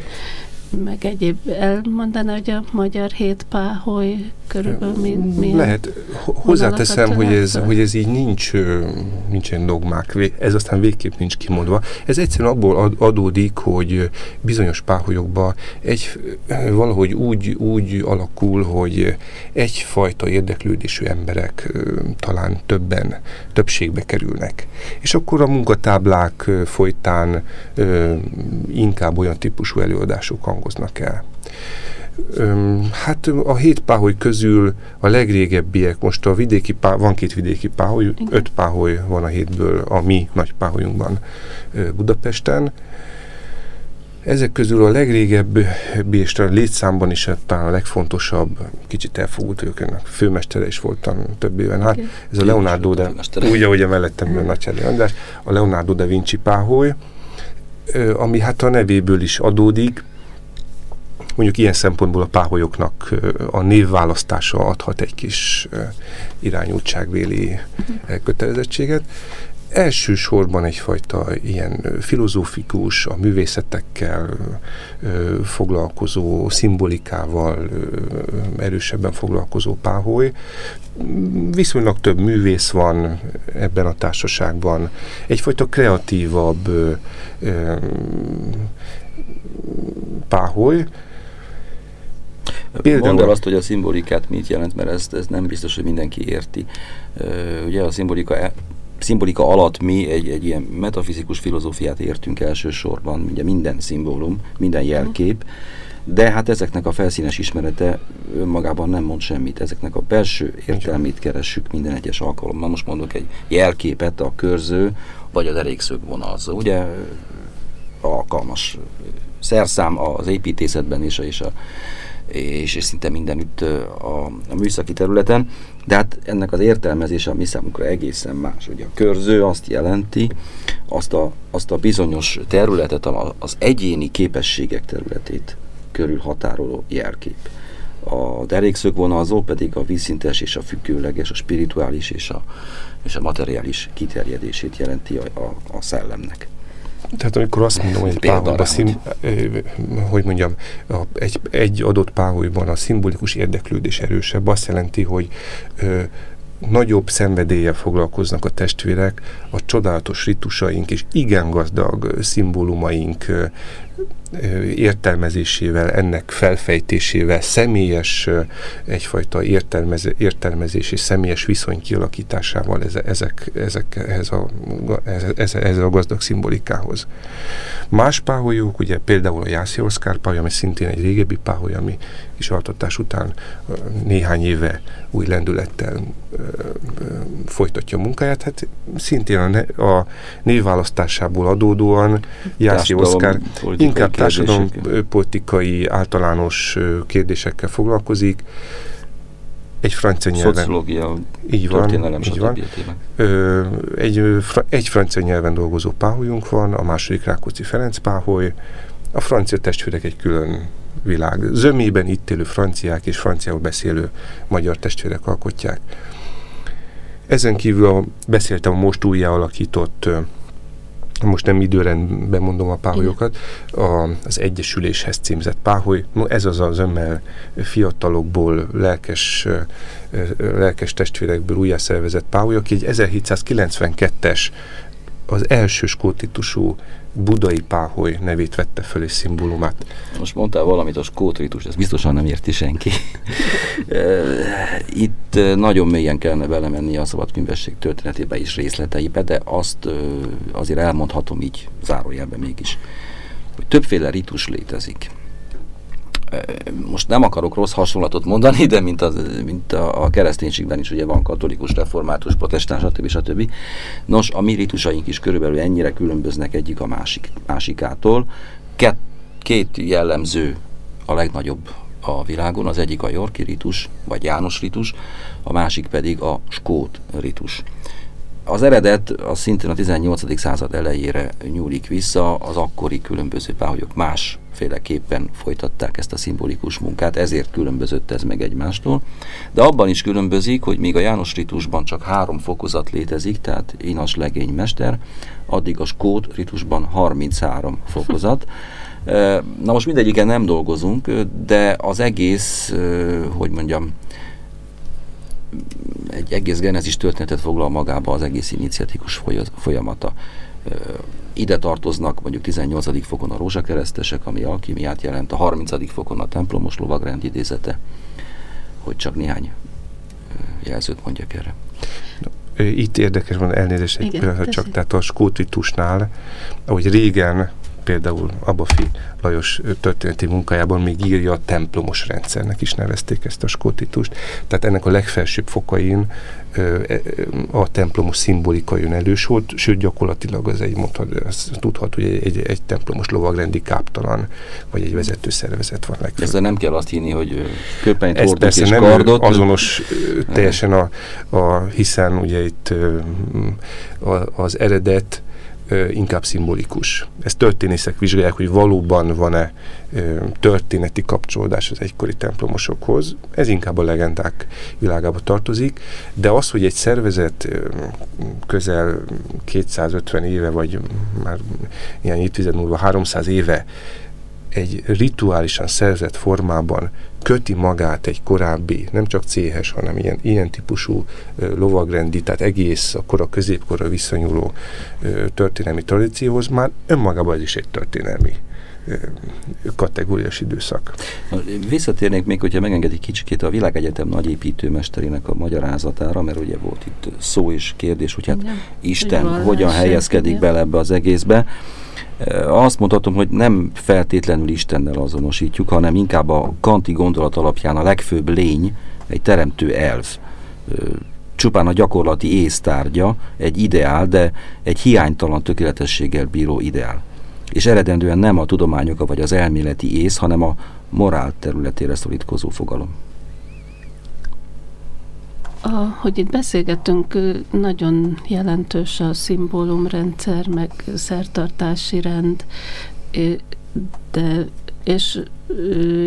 [SPEAKER 2] meg egyéb elmondaná, hogy a magyar hét páholy körülbelül mi, mi
[SPEAKER 3] Lehet. Hozzáteszem, hogy ez, hogy ez így nincs, nincsen dogmák, ez aztán végképp nincs kimondva. Ez egyszerűen abból adódik, hogy bizonyos páholyokban egy, valahogy úgy, úgy alakul, hogy egyfajta érdeklődésű emberek talán többen, többségbe kerülnek. És akkor a munkatáblák folytán inkább olyan típusú előadások hangoznak el. Hát a hét páholy közül a legrégebbiek, most a vidéki pá, van két vidéki páholy, Igen. öt páholy van a hétből a mi nagy páholyunkban Budapesten. Ezek közül a legrégebbi és a létszámban is talán a legfontosabb, kicsit elfogult ők, a főmestere is voltam több éven. Hát ez a Leonardo de, úgy, ahogy a mellettem a Nagycsári András, a Leonardo da Vinci páholy, ami hát a nevéből is adódik, mondjuk ilyen szempontból a páholyoknak a névválasztása adhat egy kis irányultságvéli kötelezettséget. Elsősorban egyfajta ilyen filozófikus, a művészetekkel foglalkozó, szimbolikával erősebben foglalkozó páholy. Viszonylag több művész van ebben a társaságban. Egyfajta kreatívabb páholy,
[SPEAKER 4] Például Mondd el azt, hogy a szimbolikát mit jelent, mert ez, ez nem biztos, hogy mindenki érti. Ugye a szimbolika, e, szimbolika alatt mi egy, egy ilyen metafizikus filozófiát értünk elsősorban, ugye minden szimbólum, minden jelkép, de hát ezeknek a felszínes ismerete önmagában nem mond semmit. Ezeknek a belső értelmét keressük minden egyes alkalommal. Most mondok egy jelképet, a körző, vagy az elégszög vonalzó. Ugye alkalmas szerszám az építészetben és a, és a és, és szinte mindenütt a, a műszaki területen, de hát ennek az értelmezése a mi számunkra egészen más. Ugye a körző azt jelenti, azt a, azt a bizonyos területet, az egyéni képességek területét körül határoló jelkép. A derékszögvonalzó pedig a vízszintes és a függőleges, a spirituális és a, és a materiális kiterjedését jelenti a, a, a szellemnek.
[SPEAKER 3] Tehát amikor azt mondom, hogy egy páholyban, szim, hogy mondjam, egy, egy adott páholyban a szimbolikus érdeklődés erősebb, azt jelenti, hogy ö, nagyobb szenvedéllyel foglalkoznak a testvérek, a csodálatos ritusaink és igen gazdag szimbólumaink értelmezésével, ennek felfejtésével, személyes egyfajta értelmez, értelmezés és személyes viszony kialakításával ezek, ezek, ehhez, a, ez, ez a gazdag szimbolikához. Más páholyok, ugye például a Jászi Oszkár páholy, ami szintén egy régebbi páholy, ami kis altatás után néhány éve új lendülettel folytatja a munkáját, hát szintén a, ne, a névválasztásából adódóan Jászi Oszkár inkább társadalompolitikai általános kérdésekkel foglalkozik, egy francia nyelven.
[SPEAKER 4] Szociológia,
[SPEAKER 3] így van, így van. Ö, egy, egy francia nyelven dolgozó páholyunk van, a második Rákóczi Ferenc páholy, a francia testvérek egy külön világ. Zömében itt élő franciák és franciául beszélő magyar testvérek alkotják. Ezen kívül a, beszéltem a most újjáalakított most nem időrendben mondom a páholyokat, a, az Egyesüléshez címzett páholy, ez az az ömmel fiatalokból, lelkes, lelkes testvérekből újjászervezett páholy, aki egy 1792-es az első skótitusú budai páholy nevét vette föl és szimbólumát.
[SPEAKER 4] Most mondtál valamit a skótritus, ez biztosan nem érti senki. Itt nagyon mélyen kellene belemenni a szabadkönyvesség történetébe és részleteibe, de azt azért elmondhatom így zárójelben mégis, hogy többféle ritus létezik most nem akarok rossz hasonlatot mondani, de mint, az, mint a, kereszténységben is ugye van katolikus, református, protestáns, stb. stb. Nos, a mi ritusaink is körülbelül ennyire különböznek egyik a másik, másikától. Két, két jellemző a legnagyobb a világon, az egyik a Yorki ritus, vagy János ritus, a másik pedig a skót ritus. Az eredet az szintén a 18. század elejére nyúlik vissza, az akkori különböző páholyok másféleképpen folytatták ezt a szimbolikus munkát, ezért különbözött ez meg egymástól. De abban is különbözik, hogy még a János ritusban csak három fokozat létezik, tehát inas legény mester, addig a skót ritusban 33 fokozat. Na most mindegyiken nem dolgozunk, de az egész, hogy mondjam, egy egész genezis történetet foglal magába az egész iniciatikus folyamata. Ide tartoznak mondjuk 18. fokon a rózsakeresztesek, ami alkimiát jelent, a 30. fokon a templomos lovagrend idézete, hogy csak néhány jelzőt mondjak erre.
[SPEAKER 3] Itt érdekes van elnézést egy pillanat, csak tehát a skótritusnál, ahogy régen például Abafi Lajos történeti munkájában még írja a templomos rendszernek is nevezték ezt a skótitust. Tehát ennek a legfelsőbb fokain e, a templomos szimbolika jön elő, sőt gyakorlatilag az egy mondhat, az tudhat, hogy egy, egy, templomos lovagrendi káptalan, vagy egy vezető szervezet van legfőbb.
[SPEAKER 4] Ezzel nem kell azt hinni, hogy köpenyt hordott és nem kardot.
[SPEAKER 3] azonos teljesen a, a, hiszen ugye itt a, az eredet inkább szimbolikus. Ezt történészek vizsgálják, hogy valóban van-e történeti kapcsolódás az egykori templomosokhoz. Ez inkább a legendák világába tartozik, de az, hogy egy szervezet közel 250 éve, vagy már ilyen évtized múlva 300 éve egy rituálisan szerzett formában köti magát egy korábbi, nem csak céhes, hanem ilyen, ilyen típusú lovagrendi, tehát egész a kora középkorra visszanyúló történelmi tradícióhoz, már önmagában ez is egy történelmi kategóriás időszak.
[SPEAKER 4] Visszatérnék még, hogyha megengedik kicsikét a Világegyetem nagy építőmesterének a magyarázatára, mert ugye volt itt szó és kérdés, hogy hát Igen. Isten hogyan helyezkedik bele ebbe az egészbe. Azt mondhatom, hogy nem feltétlenül Istennel azonosítjuk, hanem inkább a kanti gondolat alapján a legfőbb lény, egy teremtő elv. Csupán a gyakorlati észtárgya, egy ideál, de egy hiánytalan tökéletességgel bíró ideál. És eredendően nem a tudományok vagy az elméleti ész, hanem a morál területére szorítkozó fogalom.
[SPEAKER 2] Hogy itt beszélgetünk, nagyon jelentős a szimbólumrendszer, meg szertartási rend, de és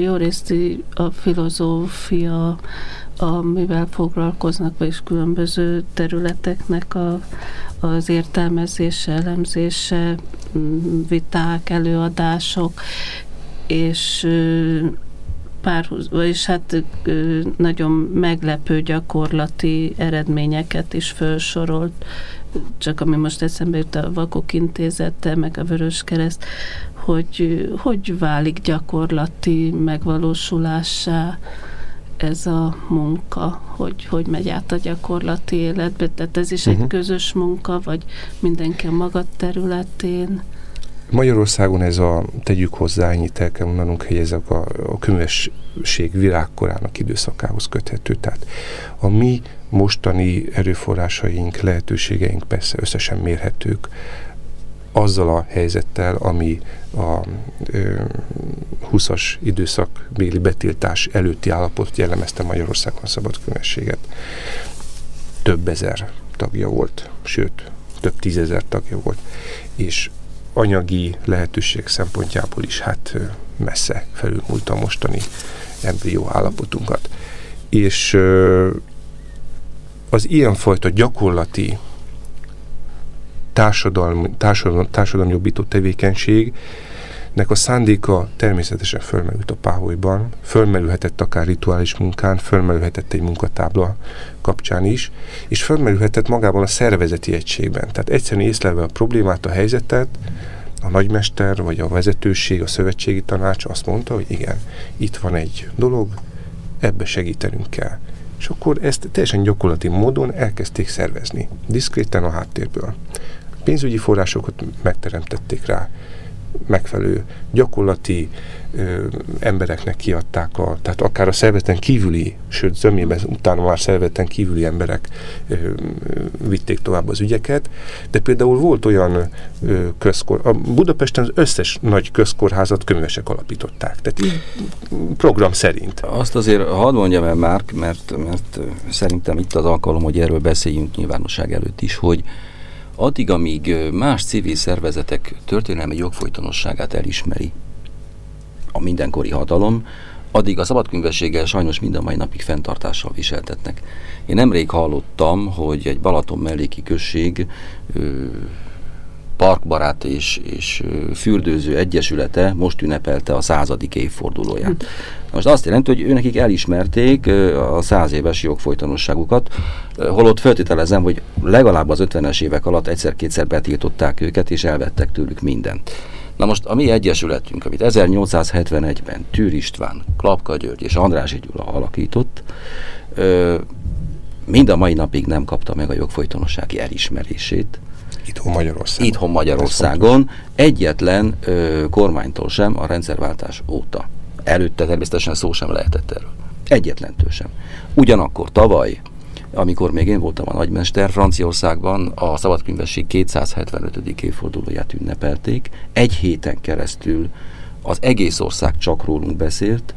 [SPEAKER 2] jó részt a filozófia, amivel foglalkoznak, vagyis különböző területeknek a, az értelmezése, elemzése, viták, előadások, és párhuz, vagyis hát nagyon meglepő gyakorlati eredményeket is felsorolt, csak ami most eszembe jut a Vakok Intézete, meg a Vörös Kereszt, hogy hogy válik gyakorlati megvalósulássá ez a munka, hogy hogy megy át a gyakorlati életbe, tehát ez is uh-huh. egy mhm. közös munka, vagy mindenki a maga területén.
[SPEAKER 3] Magyarországon ez a, tegyük hozzá, ennyit el kell mondanunk, hogy ezek a, a könyvesség virágkorának időszakához köthető. Tehát a mi mostani erőforrásaink, lehetőségeink persze összesen mérhetők azzal a helyzettel, ami a ö, 20-as időszak béli betiltás előtti állapot jellemezte Magyarországon a szabadkönyvességet. Több ezer tagja volt, sőt, több tízezer tagja volt, és anyagi lehetőség szempontjából is hát messze felülmúlt a mostani embrió állapotunkat. És az ilyenfajta gyakorlati társadalmi, társadalmi, társadalmi jobbító tevékenység nek a szándéka természetesen fölmerült a páholyban, fölmerülhetett akár rituális munkán, fölmerülhetett egy munkatábla kapcsán is, és fölmerülhetett magában a szervezeti egységben. Tehát egyszerűen észlelve a problémát, a helyzetet, a nagymester, vagy a vezetőség, a szövetségi tanács azt mondta, hogy igen, itt van egy dolog, ebbe segítenünk kell. És akkor ezt teljesen gyakorlati módon elkezdték szervezni, diszkréten a háttérből. Pénzügyi forrásokat megteremtették rá, megfelelő gyakorlati ö, embereknek kiadták, a, tehát akár a szervezeten kívüli, sőt zömében utána már szervezeten kívüli emberek ö, vitték tovább az ügyeket, de például volt olyan ö, közkor, a Budapesten az összes nagy közkórházat könyvesek alapították, tehát így program szerint.
[SPEAKER 4] Azt azért hadd mondjam el, Márk, mert, mert szerintem itt az alkalom, hogy erről beszéljünk nyilvánosság előtt is, hogy addig, amíg más civil szervezetek történelmi jogfolytonosságát elismeri a mindenkori hatalom, addig a szabadkönyvességgel sajnos mind a mai napig fenntartással viseltetnek. Én nemrég hallottam, hogy egy Balaton melléki község ö, parkbarát és, és fürdőző egyesülete most ünnepelte a századik évfordulóját. Most azt jelenti, hogy őnekik elismerték a száz éves jogfolytonosságukat, holott feltételezem, hogy legalább az 50-es évek alatt egyszer-kétszer betiltották őket, és elvettek tőlük mindent. Na most a mi egyesületünk, amit 1871-ben Tűr István, Klapka György és András Gyula alakított, mind a mai napig nem kapta meg a jogfolytonossági elismerését.
[SPEAKER 3] Itthon Magyarországon.
[SPEAKER 4] Itthon Magyarországon. Egyetlen ö, kormánytól sem a rendszerváltás óta. Előtte természetesen szó sem lehetett erről. Egyetlentől sem. Ugyanakkor tavaly, amikor még én voltam a nagymester, Franciaországban a szabadkönyvesség 275. évfordulóját ünnepelték. Egy héten keresztül az egész ország csak rólunk beszélt,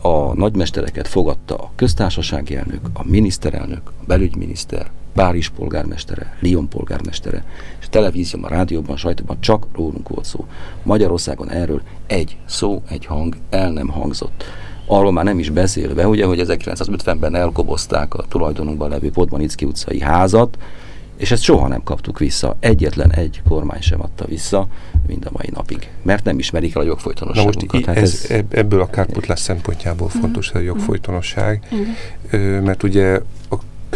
[SPEAKER 4] a nagymestereket fogadta a köztársasági elnök, a miniszterelnök, a belügyminiszter, Párizs polgármestere, Lyon polgármestere, és televízióban, rádióban, sajtóban csak rólunk volt szó. Magyarországon erről egy szó, egy hang el nem hangzott. Arról már nem is beszélve, ugye, hogy 1950-ben elkobozták a tulajdonunkban levő Podmanicki utcai házat, és ezt soha nem kaptuk vissza. Egyetlen egy kormány sem adta vissza, mind a mai napig. Mert nem ismerik el a jogfolytonosságunkat.
[SPEAKER 3] Hát ez, ez, ebből a kárputlás szempontjából fontos a jogfolytonosság, mert ugye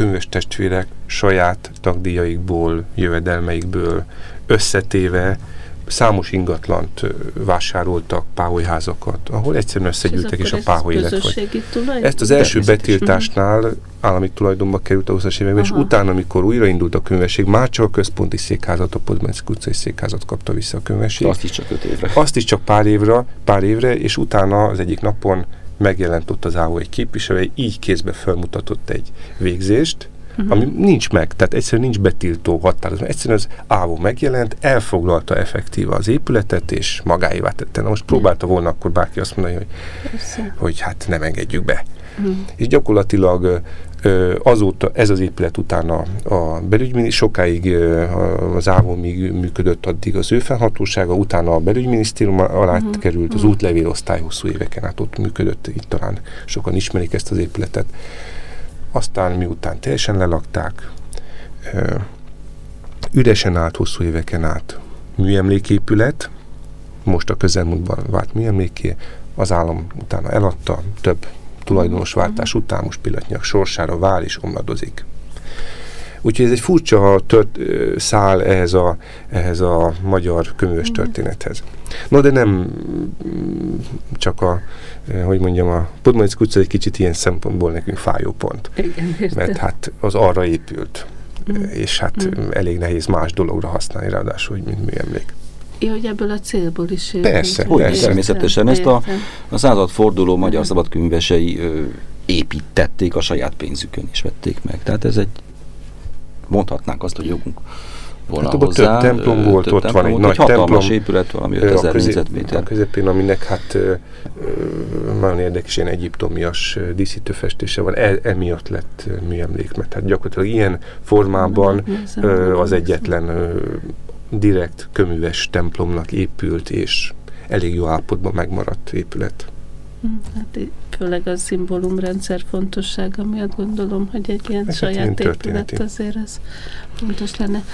[SPEAKER 3] könyves testvérek saját tagdíjaikból, jövedelmeikből összetéve számos ingatlant vásároltak, páholyházakat, ahol egyszerűen összegyűltek, és, és a páholy élet volt. Ezt az első betiltásnál állami tulajdonba került a 20-as években, és utána, amikor újraindult a könyvesség, már csak a központi székházat, a Podmenszki utcai székházat kapta vissza a könyvesség.
[SPEAKER 4] Azt is csak öt évre.
[SPEAKER 3] Azt is csak pár évre, pár évre, és utána az egyik napon megjelent ott az álló egy képviselő, így kézbe felmutatott egy végzést, uh-huh. ami nincs meg, tehát egyszerűen nincs betiltó határozat. Egyszerűen az ávó megjelent, elfoglalta effektíva az épületet, és magáévá tette. Na most próbálta volna akkor bárki azt mondani, hogy, hogy hát nem engedjük be. Uh-huh. És gyakorlatilag azóta ez az épület utána a belügyminisztérium, sokáig az ávon még működött addig az ő felhatósága, utána a belügyminisztérium alá uh-huh. került, az útlevélosztály hosszú éveken át ott működött, itt talán sokan ismerik ezt az épületet. Aztán miután teljesen lelakták, üresen állt hosszú éveken át műemléképület, most a közelmúltban vált műemléké, az állam utána eladta, több tulajdonos váltás után most pillanatnyilag sorsára vál és omladozik. Úgyhogy ez egy furcsa tört, szál ehhez a, ehhez a magyar könyves történethez. No, de nem csak a, hogy mondjam, a Podmanic utca egy kicsit ilyen szempontból nekünk fájó pont. Igen, mert hát az arra épült, mm. és hát mm. elég nehéz más dologra használni, ráadásul, hogy mint műemlék.
[SPEAKER 2] Ja, hogy ebből a célból is.
[SPEAKER 3] Persze, hogy persze.
[SPEAKER 4] Természetesen ezt a, a századforduló magyar szabadkönyvesei építették a saját pénzükön és vették meg. Tehát ez egy, mondhatnánk azt, hogy jogunk volna hát, hozzá.
[SPEAKER 3] Több templom volt, több ott templom van egy nagy
[SPEAKER 4] egy hatalmas templom. épület, valami 5000 négyzetméter.
[SPEAKER 3] A közepén, aminek hát nagyon érdekes, ilyen egyiptomias díszítőfestése van, e, emiatt lett műemlék, mert hát gyakorlatilag ilyen formában ö, az egyetlen ö, direkt köműves templomnak épült, és elég jó állapotban megmaradt épület.
[SPEAKER 2] Hm, hát főleg a szimbólumrendszer fontossága miatt gondolom, hogy egy ilyen ez hát saját épület azért ez fontos lenne.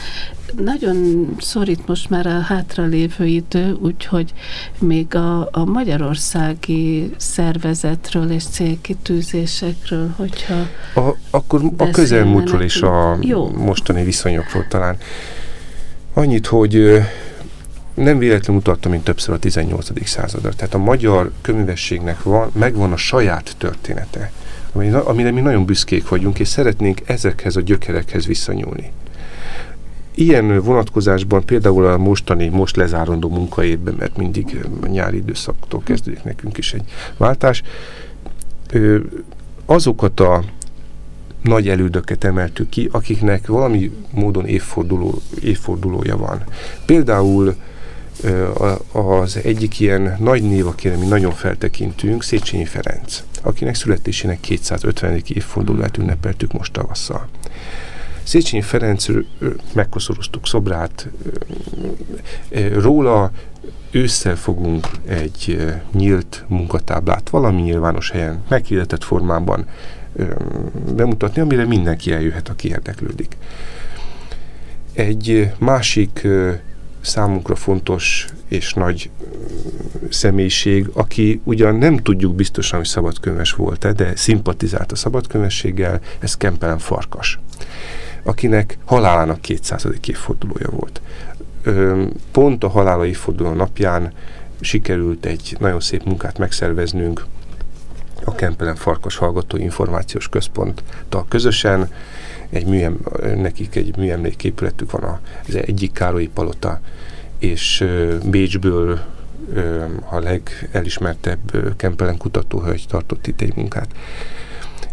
[SPEAKER 2] Nagyon szorít most már a hátralévő idő, úgyhogy még a, a magyarországi szervezetről és célkitűzésekről, hogyha
[SPEAKER 3] a, Akkor a közelmúltról és a jó. mostani viszonyokról talán. Annyit, hogy nem véletlenül mutattam mint többször a 18. századra. Tehát a magyar könyvességnek van, megvan a saját története, amire mi nagyon büszkék vagyunk, és szeretnénk ezekhez a gyökerekhez visszanyúlni. Ilyen vonatkozásban például a mostani, most lezárandó munkaévben, mert mindig a nyári időszaktól kezdődik nekünk is egy váltás, azokat a nagy elődöket emeltük ki, akiknek valami módon évforduló, évfordulója van. Például az egyik ilyen nagy név, akire mi nagyon feltekintünk, Széchenyi Ferenc, akinek születésének 250. évfordulóját ünnepeltük most tavasszal. Széchenyi Ferenc megkoszoroztuk szobrát, róla ősszel fogunk egy nyílt munkatáblát valami nyilvános helyen, meghirdetett formában bemutatni, amire mindenki eljöhet, aki érdeklődik. Egy másik számunkra fontos és nagy személyiség, aki ugyan nem tudjuk biztosan, hogy szabadkönyves volt-e, de szimpatizált a szabadkönyvességgel, ez Kempelen Farkas, akinek halálának 200. évfordulója volt. Pont a halála évforduló napján sikerült egy nagyon szép munkát megszerveznünk, a Kempelen Farkas Hallgató Információs Központtal közösen. Egy műem, nekik egy műemléképületük van az egyik Károlyi Palota, és Bécsből a legelismertebb Kempelen kutatóhölgy tartott itt egy munkát.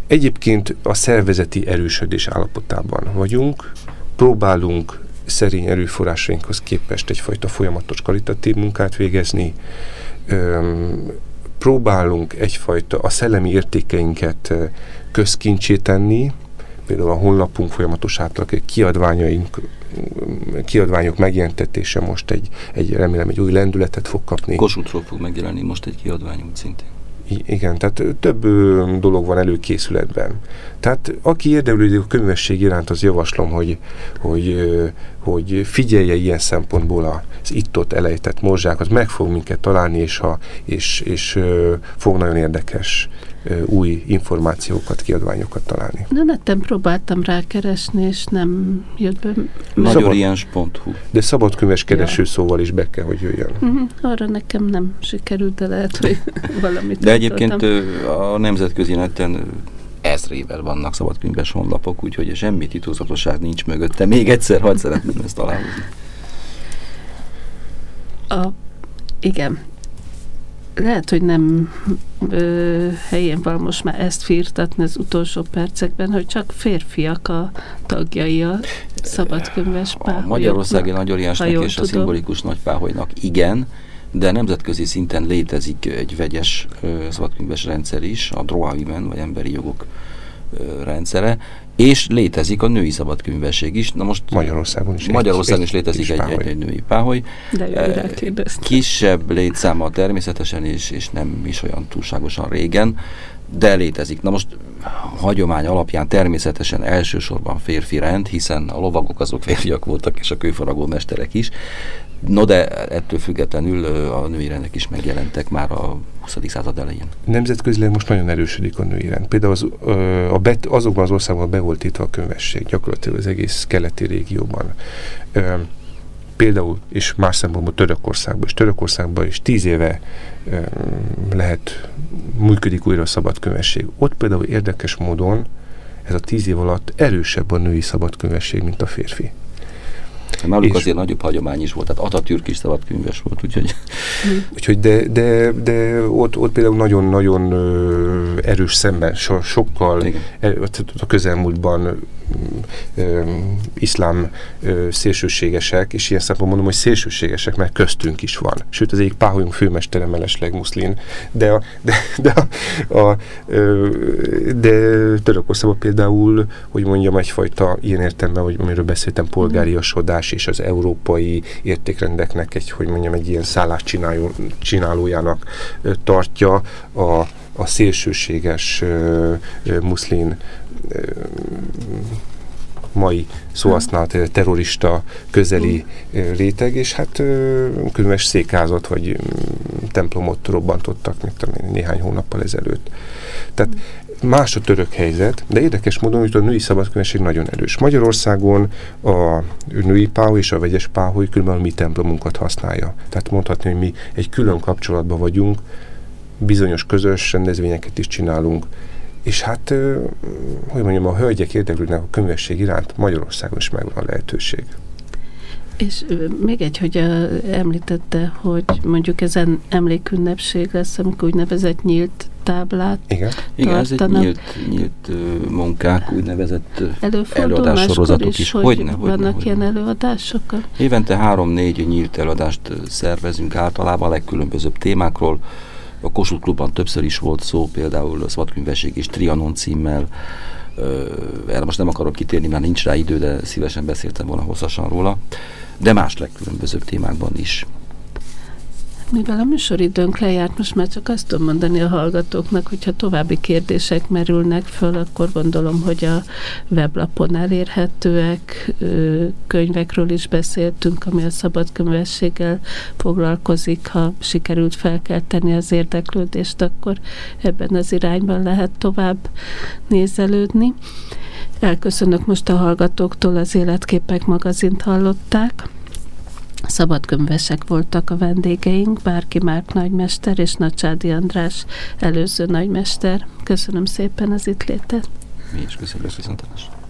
[SPEAKER 3] Egyébként a szervezeti erősödés állapotában vagyunk, próbálunk szerény erőforrásainkhoz képest egyfajta folyamatos kalitatív munkát végezni, próbálunk egyfajta a szellemi értékeinket közkincsé tenni, például a honlapunk folyamatos átlag, kiadványaink, kiadványok megjelentetése most egy, egy, remélem egy új lendületet fog kapni.
[SPEAKER 4] Kossuthról fog megjelenni most egy kiadványunk szintén.
[SPEAKER 3] Igen, tehát több dolog van előkészületben. Tehát aki érdeklődik a könyvesség iránt, az javaslom, hogy, hogy, hogy figyelje ilyen szempontból az itt-ott elejtett morzsákat, meg fog minket találni, és, ha, és, és ö, fog nagyon érdekes új információkat, kiadványokat találni.
[SPEAKER 2] Na, netten próbáltam rákeresni, és nem jött be.
[SPEAKER 4] Magyoriens.hu
[SPEAKER 3] De szabadkönyves keresőszóval is be kell, hogy jöjjön.
[SPEAKER 2] Uh-huh. Arra nekem nem sikerült, de lehet, hogy valamit
[SPEAKER 4] De egyébként a nemzetközi neten ezrével vannak szabadkönyves honlapok, úgyhogy semmi titokzatosság nincs mögötte. Még egyszer, hadd szeretném ezt aláhozni.
[SPEAKER 2] A, igen, lehet, hogy nem ö, helyén van most már ezt firtatni az utolsó percekben, hogy csak férfiak a tagjai a szabadkönyves
[SPEAKER 4] A Magyarországi Nagyoriásnak és tudom. a szimbolikus nagypáholynak igen, de nemzetközi szinten létezik egy vegyes szabadkönyves rendszer is, a DROA-ben, vagy emberi jogok ö, rendszere, és létezik a női szabadkönyvesség is.
[SPEAKER 3] Na most Magyarországon is,
[SPEAKER 4] Magyarországon is létezik egy, egy, egy női páholy.
[SPEAKER 2] De
[SPEAKER 4] e, Kisebb létszáma természetesen, és, és nem is olyan túlságosan régen, de létezik. Na most hagyomány alapján természetesen elsősorban férfi rend, hiszen a lovagok azok férfiak voltak, és a kőfaragó mesterek is, No de ettől függetlenül a női rendek is megjelentek már a 20. század elején.
[SPEAKER 3] Nemzetközileg most nagyon erősödik a női rend. Például az, a bet, azokban az országokban be volt a könyvesség, gyakorlatilag az egész keleti régióban. Például, és más szempontból Törökországban, és Törökországban is tíz éve lehet, működik újra a szabadkönyvesség. Ott például érdekes módon ez a tíz év alatt erősebb a női szabadkönyvesség, mint a férfi.
[SPEAKER 4] Náluk és azért nagyobb hagyomány is volt, tehát Atatürk is szabadkönyves volt, úgyhogy...
[SPEAKER 3] úgyhogy de, de, de ott, ott például nagyon-nagyon erős szemben, so, sokkal er, a közelmúltban ö, iszlám szélsőségesek, és ilyen szempontból mondom, hogy szélsőségesek, mert köztünk is van. Sőt, az egyik páholyunk főmestere mellesleg muszlim, de, a, de, de, a, a, ö, de Törökországban például, hogy mondjam, egyfajta ilyen értelemben, hogy amiről beszéltem, polgáriasodás és az európai értékrendeknek egy, hogy mondjam, egy ilyen szállás csináló, csinálójának tartja a, a szélsőséges ö, mai szóhasznált terrorista közeli réteg, és hát különös székázat vagy templomot robbantottak, mint tudom, néhány hónappal ezelőtt. Tehát más a török helyzet, de érdekes módon, hogy a női szabadkönyvesség nagyon erős. Magyarországon a női páholy és a vegyes páholy különben a mi templomunkat használja. Tehát mondhatni, hogy mi egy külön kapcsolatban vagyunk, bizonyos közös rendezvényeket is csinálunk, és hát, hogy mondjam, a hölgyek érdeklődnek a könyvesség iránt Magyarországon is megvan a lehetőség.
[SPEAKER 2] És még egy, hogy a, említette, hogy mondjuk ezen emlékünnepség lesz, amikor úgynevezett nyílt táblát
[SPEAKER 3] Igen,
[SPEAKER 4] Igen ez egy nyílt, nyílt munkák, úgynevezett előadássorozatok is.
[SPEAKER 2] is. Hogy, hogy ne, hogy vannak ne, ilyen előadások?
[SPEAKER 4] Évente három-négy nyílt előadást szervezünk általában a legkülönbözőbb témákról, a Kossuth Klubban többször is volt szó, például a Szabadkönyvesség is Trianon címmel, erre most nem akarok kitérni, mert nincs rá idő, de szívesen beszéltem volna hosszasan róla, de más legkülönbözőbb témákban is.
[SPEAKER 2] Mivel a műsoridőnk lejárt, most már csak azt tudom mondani a hallgatóknak, hogyha további kérdések merülnek föl, akkor gondolom, hogy a weblapon elérhetőek, könyvekről is beszéltünk, ami a szabadkönyvességgel foglalkozik. Ha sikerült felkelteni az érdeklődést, akkor ebben az irányban lehet tovább nézelődni. Elköszönök most a hallgatóktól, az Életképek magazint hallották. Szabadkönyvesek voltak a vendégeink, Bárki Márk nagymester és Nagycsádi András előző nagymester. Köszönöm szépen az itt létet.
[SPEAKER 4] Mi is köszönjük a